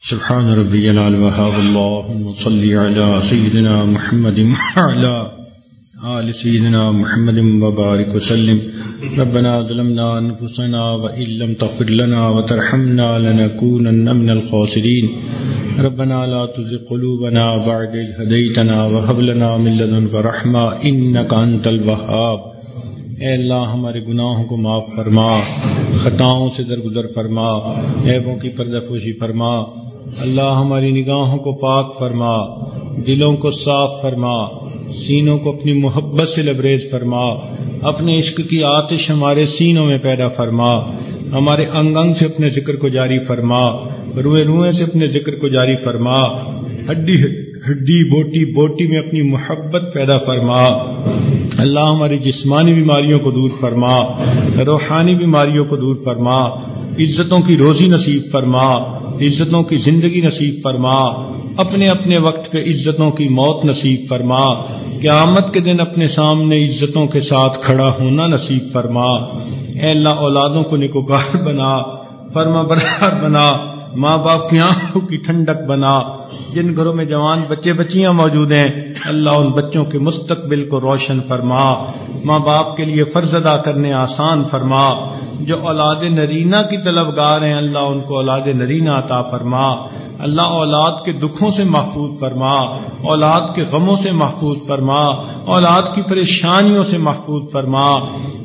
سبحان ربي العلى وهاب اللهم صل على سيدنا محمد وعلى آل سيدنا محمد وبارك وسلم. ربنا ظلمنا أنفسنا وإن لم تغفر لنا وترحمنا لنكونن من الخاسرين ربنا لا تزغ قلوبنا بعد إذ هديتنا وهب لنا من لدنك رحمة إنك أنت الوهاب. اے اللہ ہمارے گناہوں کو معاف فرما، خطاؤں سے درگزر فرما، عیبوں کی پردہ فوشی فرما۔ اللہ ہماری نگاہوں کو پاک فرما۔ دلوں کو صاف فرما، سینوں کو اپنی محبت سے لبریز فرما، اپنے عشق کی آتش ہمارے سینوں میں پیدا فرما، ہمارے انگ انگ سے اپنے ذکر کو جاری فرما، روئے روئے سے اپنے ذکر کو جاری فرما، ہڈی ہڈی بوٹی بوٹی میں اپنی محبت پیدا فرما۔ اللہ ہماری جسمانی بیماریوں کو دور فرما، روحانی بیماریوں کو دور فرما، عزتوں کی روزی نصیب فرما۔ عزتوں کی زندگی نصیب فرما۔ اپنے اپنے وقت کے عزتوں کی موت نصیب فرما۔ قیامت کے دن اپنے سامنے عزتوں کے ساتھ کھڑا ہونا نصیب فرما۔ اے اللہ، اولادوں کو نکوکار بنا۔ فرما برار بنا۔ ماں باپ کی آنکھوں کی ٹھنڈک بنا۔ جن گھروں میں جوان بچے بچیاں موجود ہیں، اللہ ان بچوں کے مستقبل کو روشن فرما۔ ماں باپ کے لیے فرض ادا کرنے آسان فرما۔ جو اولاد نرینہ کی طلبگار ہیں، اللہ ان کو اولاد نرینہ عطا فرما۔ اللہ اولاد کے دکھوں سے محفوظ فرما۔ اولاد کے غموں سے محفوظ فرما۔ اولاد کی پریشانیوں سے محفوظ فرما۔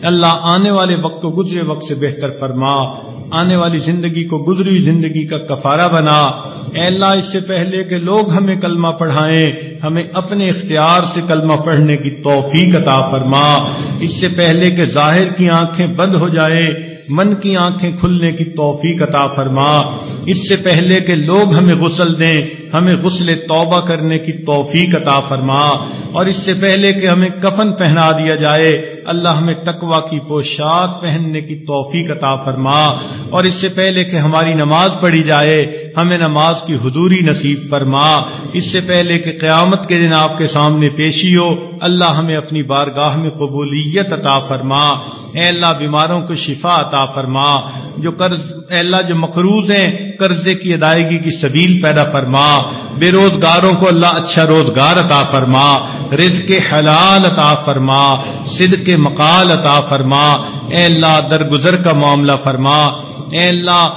اللہ آنے والے وقت کو گزرے وقت سے بہتر فرما۔ آنے والی زندگی کو گزری زندگی کا کفارہ بنا۔ اے اللہ، اس سے پہلے کہ لوگ ہمیں کلمہ پڑھائیں، ہمیں اپنے اختیار سے کلمہ پڑھنے کی توفیق عطا فرما۔ اس سے پہلے کہ ظاہر کی آنکھیں بند ہو جائے من کی آنکھیں کھلنے کی توفیق عطا فرما۔ اس سے پہلے کہ لوگ ہمیں غسل دیں، ہمیں غسل توبہ کرنے کی توفیق عطا فرما۔ اور اس سے پہلے کہ ہمیں کفن پہنا دیا جائے، اللہ ہمیں تقوا کی پوشاک پہننے کی توفیق عطا فرما۔ اور اس سے پہلے کہ ہماری نماز پڑھی جائے ہمیں نماز کی حضوری نصیب فرما۔ اس سے پہلے کہ قیامت کے دن آپ کے سامنے پیشی ہو، اللہ ہمیں اپنی بارگاہ میں قبولیت عطا فرما۔ اے اللہ، بیماروں کو شفا عطا فرما۔ جو قرض، اے اللہ، جو مقروض ہیں، قرضے کی ادائیگی کی سبیل پیدا فرما۔ بے روزگاروں کو اللہ اچھا روزگار عطا فرما۔ رزق حلال عطا فرما۔ صدق مقال عطا فرما۔ اے اللہ، درگزر کا معاملہ فرما۔ اے اللہ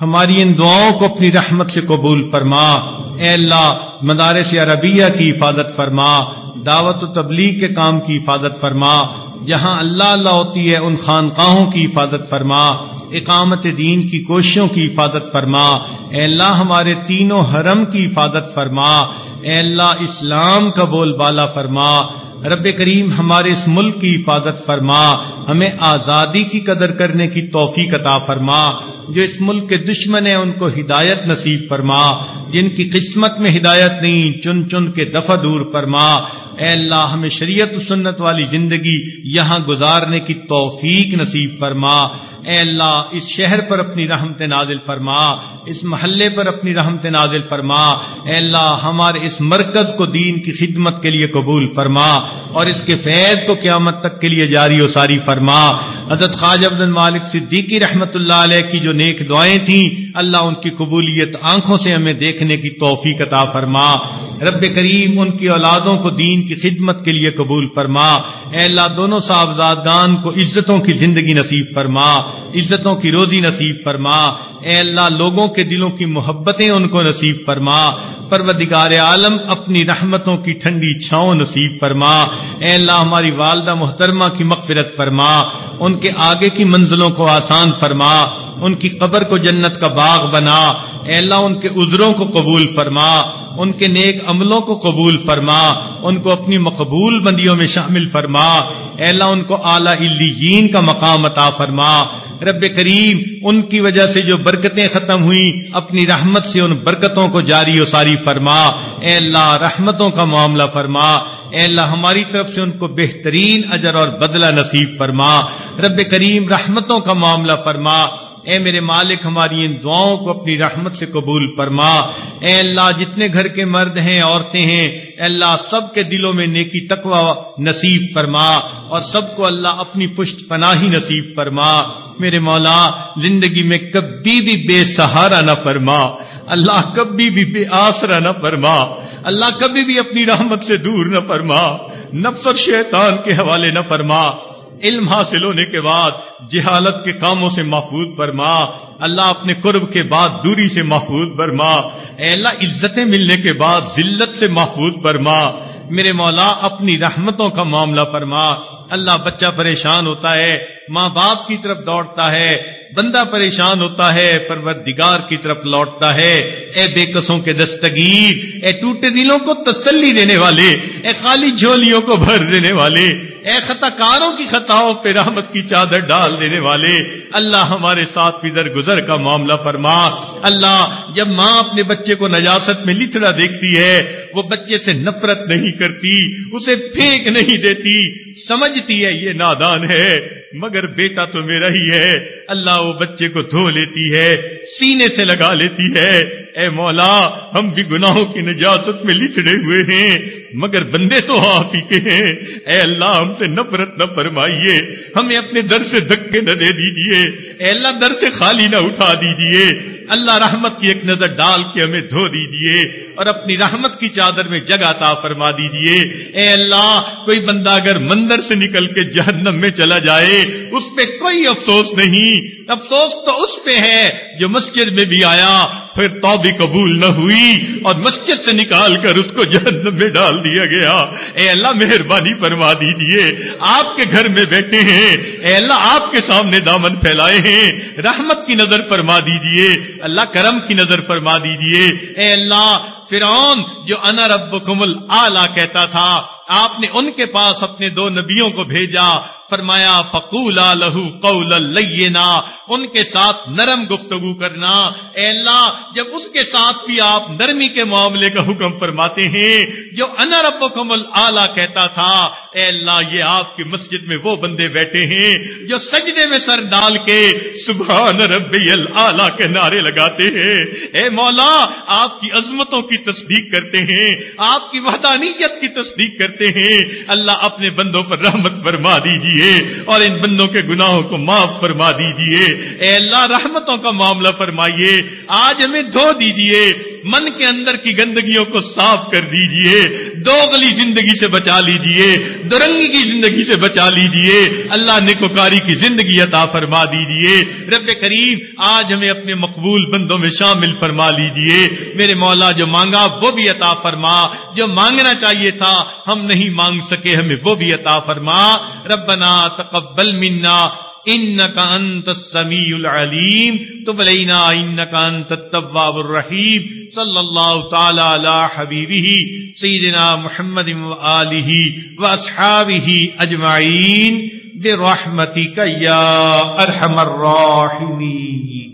ہماری ان دعاؤں کو اپنی رحمت سے قبول فرما۔ اے اللہ، مدارس عربیہ کی حفاظت فرما، دعوت و تبلیغ کے کام کی حفاظت فرما۔ جہاں اللہ اللہ ہوتی ہے، ان خانقاہوں کی حفاظت فرما۔ اقامت دین کی کوششوں کی حفاظت فرما۔ اے اللہ، ہمارے تینوں حرم کی حفاظت فرما۔ اے اللہ، اسلام کا بول بالا فرما۔ رب کریم ہمارے اس ملک کی حفاظت فرما، ہمیں آزادی کی قدر کرنے کی توفیق عطا فرما، جو اس ملک کے دشمن ہیں ان کو ہدایت نصیب فرما، جن کی قسمت میں ہدایت نہیں، چن چن کے دفع دور فرما۔ اے اللہ، ہمیں شریعت و سنت والی زندگی یہاں گزارنے کی توفیق نصیب فرما۔ اے اللہ، اس شہر پر اپنی رحمت نازل فرما، اس محلے پر اپنی رحمت نازل فرما۔ اے اللہ، ہمارے اس مرکز کو دین کی خدمت کے لیے قبول فرما اور اس کے فیض کو قیامت تک کے لیے جاری و ساری فرما۔ حضرت خواجہ عبد المالک صدیقی رحمت اللہ علیہ کی جو نیک دعائیں تھیں، اللہ ان کی قبولیت آنکھوں سے ہمیں دیکھنے کی توفیق عطا فرما۔ رب کریم ان کی اولادوں کو دین کی خدمت کے لیے قبول فرما۔ اے اللہ، دونوں صاحبزادگان کو عزتوں کی زندگی نصیب فرما، عزتوں کی روزی نصیب فرما۔ اے اللہ، لوگوں کے دلوں کی محبتیں ان کو نصیب فرما۔ پروردگار عالم، اپنی رحمتوں کی ٹھنڈی چھاؤں نصیب فرما۔ اے اللہ، ہماری والدہ محترمہ کی مغفرت فرما۔ ان کے آگے کی منزلوں کو آسان فرما۔ ان کی قبر کو جنت کا باغ بنا۔ اے اللہ، ان کے عذروں کو قبول فرما۔ ان کے نیک عملوں کو قبول فرما۔ ان کو اپنی مقبول بندیوں میں شامل فرما۔ اے اللہ، ان کو اعلی علیین کا مقام عطا فرما۔ رب کریم، ان کی وجہ سے جو برکتیں ختم ہوئیں، اپنی رحمت سے ان برکتوں کو جاری و ساری فرما۔ اے اللہ، رحمتوں کا معاملہ فرما۔ اے اللہ، ہماری طرف سے ان کو بہترین اجر اور بدلہ نصیب فرما۔ رب کریم، رحمتوں کا معاملہ فرما۔ اے میرے مالک، ہماری ان دعاؤں کو اپنی رحمت سے قبول فرما۔ اے اللہ، جتنے گھر کے مرد ہیں، عورتیں ہیں، اے اللہ، سب کے دلوں میں نیکی، تقوی نصیب فرما۔ اور سب کو اللہ اپنی پشت پناہی نصیب فرما۔ میرے مولا، زندگی میں کبھی بھی بے سہارا نہ فرما۔ اللہ کبھی بھی بے آسرا نہ فرما۔ اللہ کبھی بھی اپنی رحمت سے دور نہ فرما۔ نفس اور شیطان کے حوالے نہ فرما۔ علم حاصل ہونے کے بعد جہالت کے کاموں سے محفوظ برما، اللہ اپنے قرب کے بعد دوری سے محفوظ برما، اے اللہ عزتیں ملنے کے بعد ذلت سے محفوظ برما، میرے مولا اپنی رحمتوں کا معاملہ فرما، اللہ بچہ پریشان ہوتا ہے، ماں باپ کی طرف دوڑتا ہے بندہ پریشان ہوتا ہے، پروردگار کی طرف لوٹتا ہے۔ اے بے قصوں کے دستگیر، اے ٹوٹے دلوں کو تسلی دینے والے، اے خالی جھولیوں کو بھر دینے والے، اے خطا کاروں کی خطاؤں پہ رحمت کی چادر ڈال دینے والے۔ اللہ ہمارے ساتھ فضر گزر کا معاملہ فرما۔ اللہ جب ماں اپنے بچے کو نجاست میں لچڑا دیکھتی ہے، وہ بچے سے نفرت نہیں کرتی، اسے پھینک نہیں دیتی۔ سمجھتی ہے یہ نادان ہے۔ مگر بیٹا تو میرا ہی ہے اللہ وہ بچے کو دھو لیتی ہے، سینے سے لگا لیتی ہے۔ اے مولا، ہم بھی گناہوں کی نجاست میں لچڑے ہوئے ہیں، مگر بندے تو آپ ہی کے ہیں۔ اے اللہ، ہم سے نفرت نہ فرمائیے۔ ہمیں اپنے در سے دھکے نہ دے دیجیے۔ اے اللہ، در سے خالی نہ اٹھا دیجیے۔ اللہ رحمت کی ایک نظر ڈال کے ہمیں دھو دیجیے اور اپنی رحمت کی چادر میں جگہ تا فرما دیجیے۔ اے اللہ، کوئی بندہ اگر مندر سے نکل کے جہنم میں چلا جائے، اس پہ کوئی افسوس نہیں۔ افسوس تو اس پہ ہے جو مسجد میں بھی آیا۔ پھر تو بھی قبول نہ ہوئی اور مسجد سے نکال کر اس کو جہنم میں ڈال دیا گیا۔ اے اللہ، مہربانی فرما دیجیے آپ کے گھر میں بیٹھے ہیں۔ اے اللہ، آپ کے سامنے دامن پھیلائے ہیں۔ رحمت کی نظر فرما دیجیے اللہ کرم کی نظر فرما دیجیے اے اللہ، فرعون جو انا رب کمل کہتا تھا، آپ نے ان کے پاس اپنے دو نبیوں کو بھیجا۔ فرمایا فقول لہو قول لینا ان کے ساتھ نرم گفتگو کرنا، اے اللہ، جب اس کے ساتھ بھی آپ نرمی کے معاملے کا حکم فرماتے ہیں، جو انا ربکم الاعلی کہتا تھا، اے اللہ، یہ آپ کی مسجد میں وہ بندے بیٹھے ہیں، جو سجدے میں سر ڈال کے سبحان ربی العلی کے نعرے لگاتے ہیں، اے مولا، آپ کی عظمتوں کی تصدیق کرتے ہیں، آپ کی وحدانیت کی تصدیق کرتے ہیں، اللہ اپنے بندوں پر رحمت فرما دیجیے دیجیے اور ان بندوں کے گناہوں کو معاف فرما دیجیے۔ اے اللہ رحمتوں کا معاملہ فرمائیے۔ آج ہمیں دھو دیجیے۔ من کے اندر کی گندگیوں کو صاف کر دیجیے دو گلی زندگی سے بچا لیجیے، درنگی کی زندگی سے بچا لیجیے، اللہ نکوکاری کی زندگی عطا فرما دیجیے۔ رب کریم، آج ہمیں اپنے مقبول بندوں میں شامل فرما لیجیے۔ میرے مولا، جو مانگا وہ بھی عطا فرما، جو مانگنا چاہیے تھا ہم نہیں مانگ سکے، ہمیں وہ بھی عطا فرما۔ ربنا تقبل منا انکا انت السمیع العلیم تبلینا انکا انت التواب الرحیم صلی اللہ تعالی علی حبيبه سیدنا محمد و آلہ و اصحابہ اجمعین برحمتک یا ارحم الراحمین